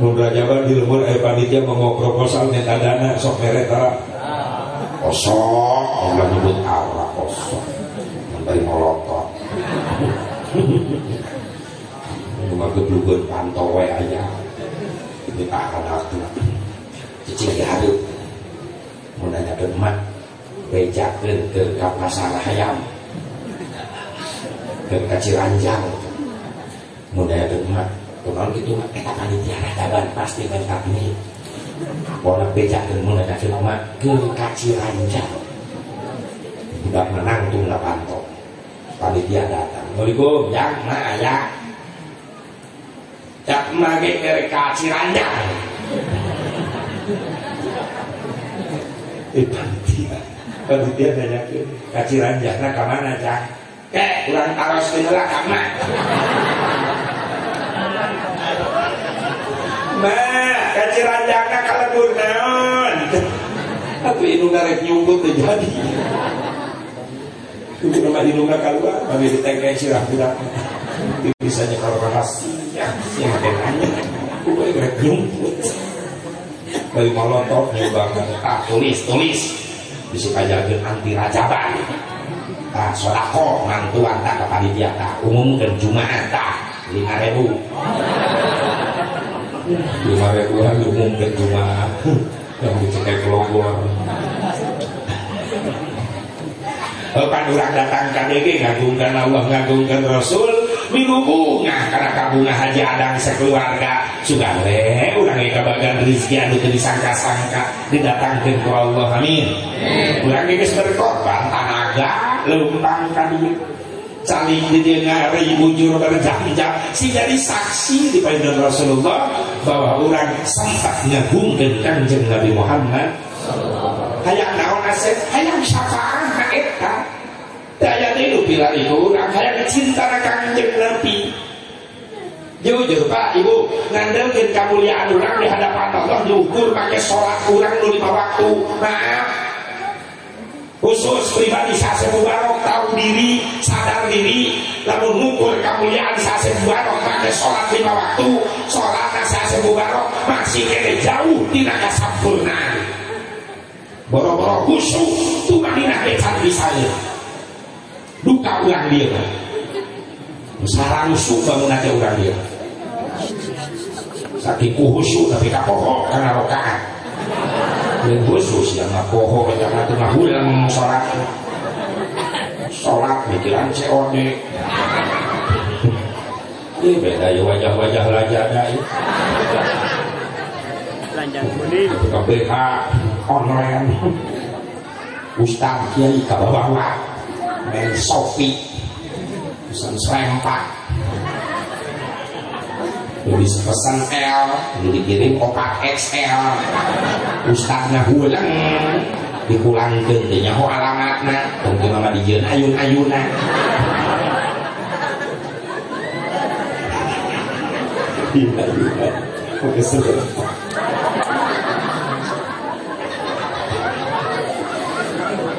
Mudah jaban di lembur eh panitia mau proposal minta dana sok mere tara kosong orang nyebut Allah kosong. Dari molotov cuma geblugun pantau aja. Ini tahan hati cicing diharup menanya ke emak bejakan ke pasar hayam ke kaciranjang menanya ke emak kalau gitu mah kita panitia radaban pasti mentak nih Bola bejakan menanya ke emak ke kaciranjang udah menang tuh lah panto panitia datang Assalamualaikum yang nah ya Cak mage dari kaciranjang eh panitia panitia nanya ke kaciran jana ke mana cak kek kurang taros ke neraka mah kaciran jana kalebur naon aku inung narek nyumbut terjadi itu nama keluar kami ditengkai sirah budak bisanya kalau rahasia yang ada nanya aku ngerek nyumbut dari molotov nyumbang ah tulis tulis bisa kajakin anti rajaban ah sodako nantuan tak ke panitia tak. Umum dan jumaat tak. Lima ribu lima ribuan umum dan jumaat yang dicekai kelobor Kan orang datang ke DG ngagungkan Allah ngagungkan Rasul. Minggu bunga karena kabunga haji adang sekeluarga. Sudah le udah ke bagian rezeki anu teu disangka-sangka didatangkeun ku Allah. Amin. Urang geus berkorban tanaga leumpang ka dieu saling di dia ngari bujur berjam-jam si jadi saksi di payudara Rasulullah bahwa orang sempat ngagungkeun kanjeng Nabi Muhammad. Hayang naon asep hayang syafaat ka eta daya itu bila itu orang. Hayang cinta kanjeng Nabi. Jujur pak ibu. Ngandelkeun kemuliaan orang di hadapan Allah. Diukur pakai sholat orang nu lima waktu. Maaf khusus pribadi sase mubarok tahu diri sadar diri lamun ngukur kemuliaan sase mubarok pakai sholat lima waktu sholat sase mubarok masih kene jauh tidak kesempurnaan boro-boro khusyuk tumaninah dekat di saya. Duka ulang dia sarang usuk bangun aja ulang dia. Saking khusyuk tapi kapoho karena rokaan dan khusus yang kapoho karena tengah bulan sholat. Sholat mikiran COD ini beda ya wajah-wajah lajada ya Lanjang kuning. KPH online Ustaz Kiai kabawa pesan serempak lebih pesan L lu dikirim kotak XL Ustaznya hulang dipulangkan dia nyaho alamatna mungkin mama dijen ayun-ayunan iya iya oke serempak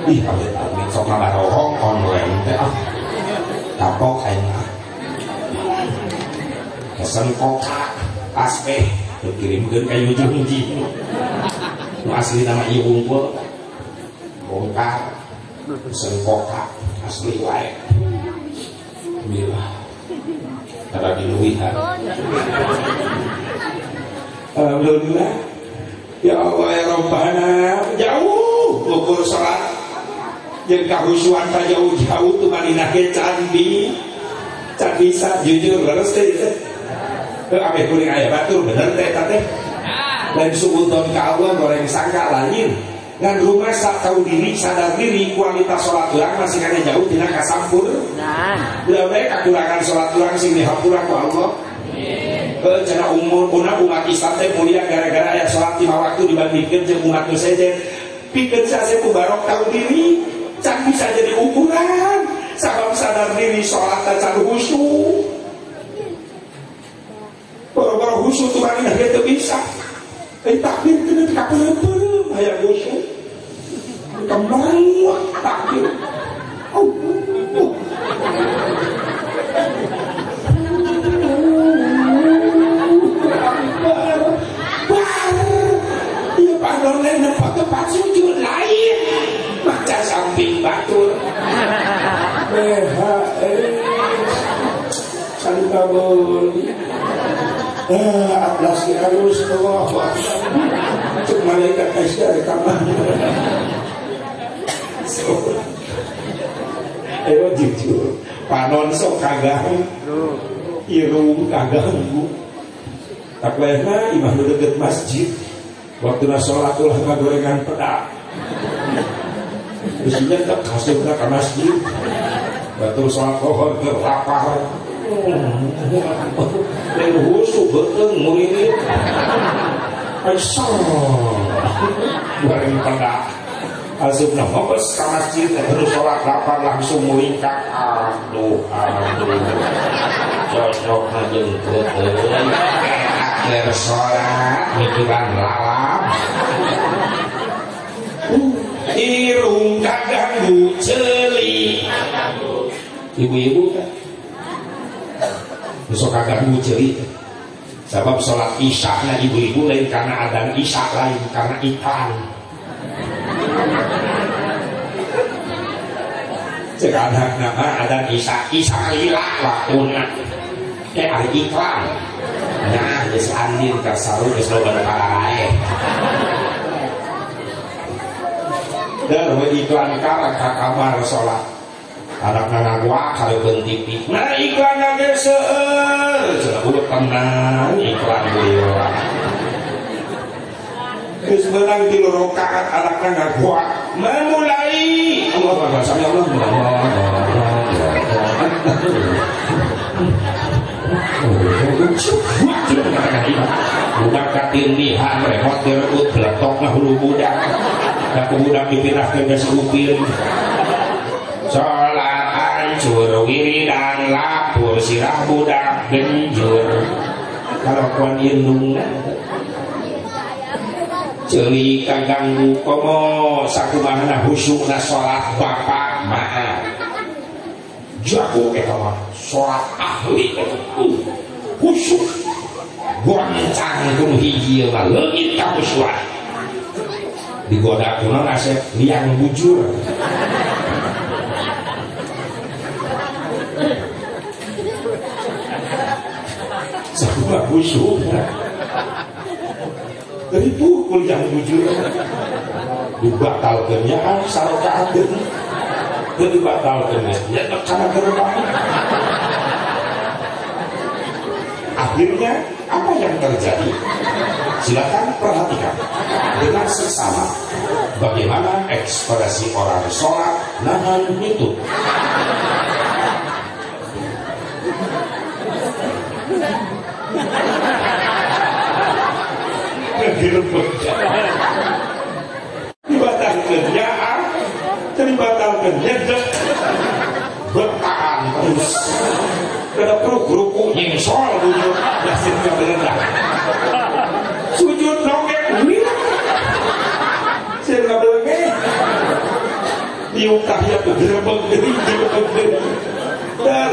ih amit amit sok ngabarohong online teh ah kapok aing ah pesen koka aspe dikirimkeun ka ujung jing nu asli nama ieu unggul bongkar koka asli wae. Alhamdulillah ada diluwihan Alhamdulillah. Ya Allah ya Rabbana jauh ukur sholat yang kahusuan tak jauh-jauh ke candi. Can bisa jujur leres itu ke abe kuring ayah batur bener teh teh lain subuton ke Allah goreng sangka lain ngan rumah sak tahu diri sadar diri kualitas sholat ulang masih kena jauh tidak kasampur Nah, udah baik kekurangan sholat ulang sing dihapura ku Allah. Cina umur una umat Islam teh mulia gara-gara aya sholat lima waktu dibandingkan jeung umat nu sejen pikeun saya barok tahu diri can bisa jadi ukuran. Sabab sadar diri sholat dan can khusyuk khusyuk tuh mana gitu bisa. Eh takbir kena dikapelem hayang khusyuk kembang takbir oh, oh. Padahal atlas harus Allah Cuk malaikat kasih dari kamar Ayo jujur. Panon sok kagak. Irung kaganggu tak lehna imah deket masjid. Waktu sholat ulah ngagorengan pedak. Isinya tak kasih ke masjid. Batul sholat pohon ke Dan husu beteng murid Aisyah Goreng pedak Asup nama bes ke masjid Terus sholat lapar langsung mulingkak Aduh, aduh cocok euy akhir sholat mikiran lalap irung kaganggu celi ibu-ibu kan besok kaganggu celi sebab sholat isya na ibu-ibu lain karena adan isya lain karena iklan cek anak nama adan isya isya lila waktunya kayak ada iklan nah geus andin ka saru geus loba nu kalalae dan iklan ka ka kamar salat anak nangagwa kalau TV nah iklan lagi seueur cenah udah tenang iklan dewa Geus menang di rokaat anak nangagwa memulai Allah sami Allah budak katindihan repot direbut beletok mah hulu budak dan budak dipindahkan ke supir sholat hancur wiridan lapur sirah budak genjur. Kalau kuan indung celi kaganggu komo sakumana husukna sholat bapak maaf jago kita mah sholat ahli khusyuk goncang kudu hiji mah leungit ka khusyuk digoda kuno nasib liang bujur sama khusyuk dari pukul yang bujur dibatalkannya ah sarokaatin itu dibatalkan ya karena gerbang akhirnya apa yang terjadi silakan perhatikan dengan sesama. Bagaimana ekspresi orang sholat nahan itu? Dibatal kerjaan, dibatal kerja, bertahan terus. Kada perlu keruku nyengsol dulu, yasin ka berendah. Sujud. Saya nggak belengeng. Diukah ya begerebek dari gerebek dari.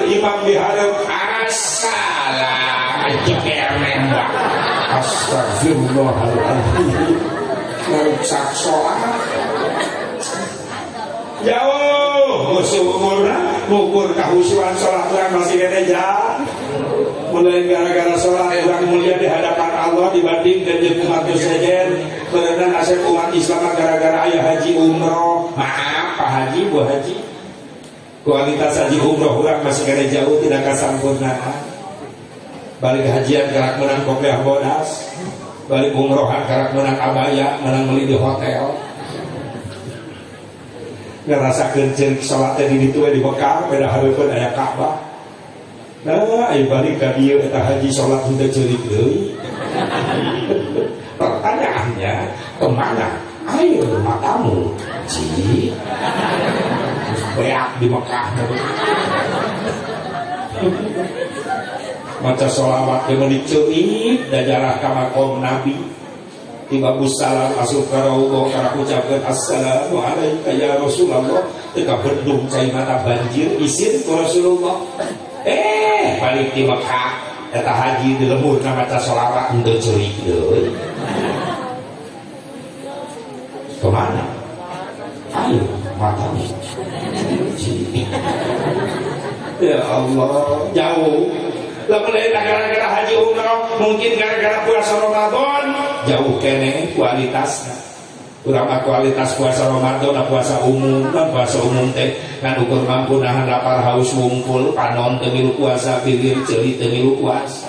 Imam diharap assalam jeker nembak. Astagfirullahaladzim. Merusak sholat. Jauh musuh ngukur kahusuan sholat orang masih kena jah. Mulai gara-gara sholat orang mulia di hadapan Allah dibanding dengan umat sejen. Berenang asal umat Islam gara-gara ayah haji umroh. Maaf Pak Haji, Bu Haji. Kualitas haji umroh orang masih kena jauh tidak kesempurnaan. Balik hajian kerak menang kopiah bodas. Balik umrohan kerak menang abaya, menang beli di hotel. Ngerasa kencing sholatnya di itu di Mekah beda hari pun ayah Ka'bah nah ayo balik ke dia kita haji sholat sudah celik deh pertanyaannya ke mana? Ayo matamu ci beak di Mekah Maca sholawat yang menicuri dan jarak kamakom Nabi. Tiba salam masuk ke raudhah karena ucapkan assalamualaikum ya Rasulullah. Teka bendung cai mata banjir isin ke Rasulullah. Eh balik di Mekah eta haji di lembur nama maca sholawat untuk deui ke mana? Ayo matamu ya Allah jauh lamun gara-gara haji umroh mungkin gara-gara puasa Ramadan. Jauh kene kualitasnya. Kurang kualitas puasa Ramadan dan puasa umum dan puasa umum teh. Kan ukur mampu nahan lapar haus ngumpul panon temilu puasa pilir celi temilu puasa.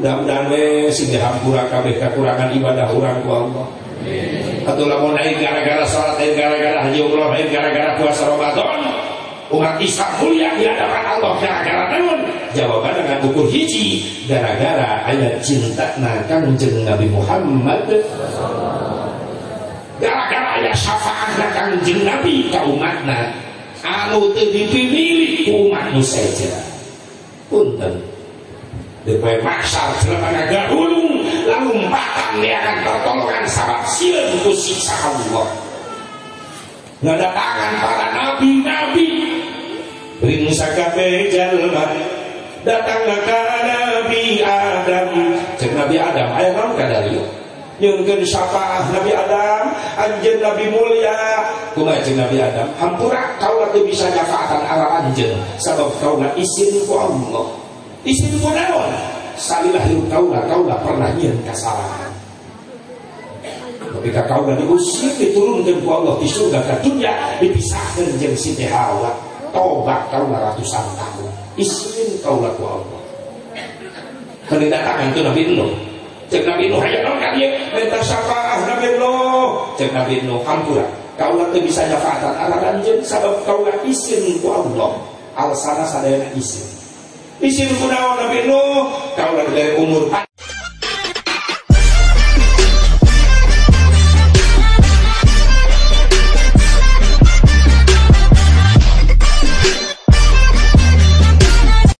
Mudah-mudahan we sing dihampura kabeh kekurangan ibadah urang ku Allah. Atau lamun naik gara-gara salat gara-gara haji umroh gara-gara puasa Ramadan umat Islam mulia di hadapan Allah gara-gara namun jawaban dengan ukur hiji gara-gara ayat cinta na kanjeng Nabi Muhammad. Gara-gara ayat syafaat na kanjeng Nabi ka umatna. Anu teu dipilih umatmu saja punten. Depai maksar selama gahulung Lalumpatan dia akan pertolongan Sabab silam ku siksa Allah. Ngadatangan para nabi-nabi Ring sakabe jalma datang ke Nabi Adam. Cek Nabi Adam ayah naon kadari nyunkeun syafaah Nabi Adam anjeun Nabi mulia. Kumaha Nabi Adam? Hampura kaula teu bisa nyafaatan ara anjeun sabab kaula isin ku Allah. Isin ku naon? Salilah hirup kaula kaula pernah nyeun kasalahan ketika kaula diusir diturunkan ku Allah di surga ke dunia dipisahkan jeung Siti Hawa tobat kaula ratusan tahun. Isin kaulah ku Allah. Kedatangan itu Nabi Nuh. Cek Nabi Nuh hayang naon ka dieu minta syafaat Nabi Nuh. Cek Nabi Nuh hampura kaulah teu bisa nyafaatan araran jeung sabab kaulah isin ku Allah. Alsana sadayana isin isin ku Nabi Nuh? Kaulah dari umur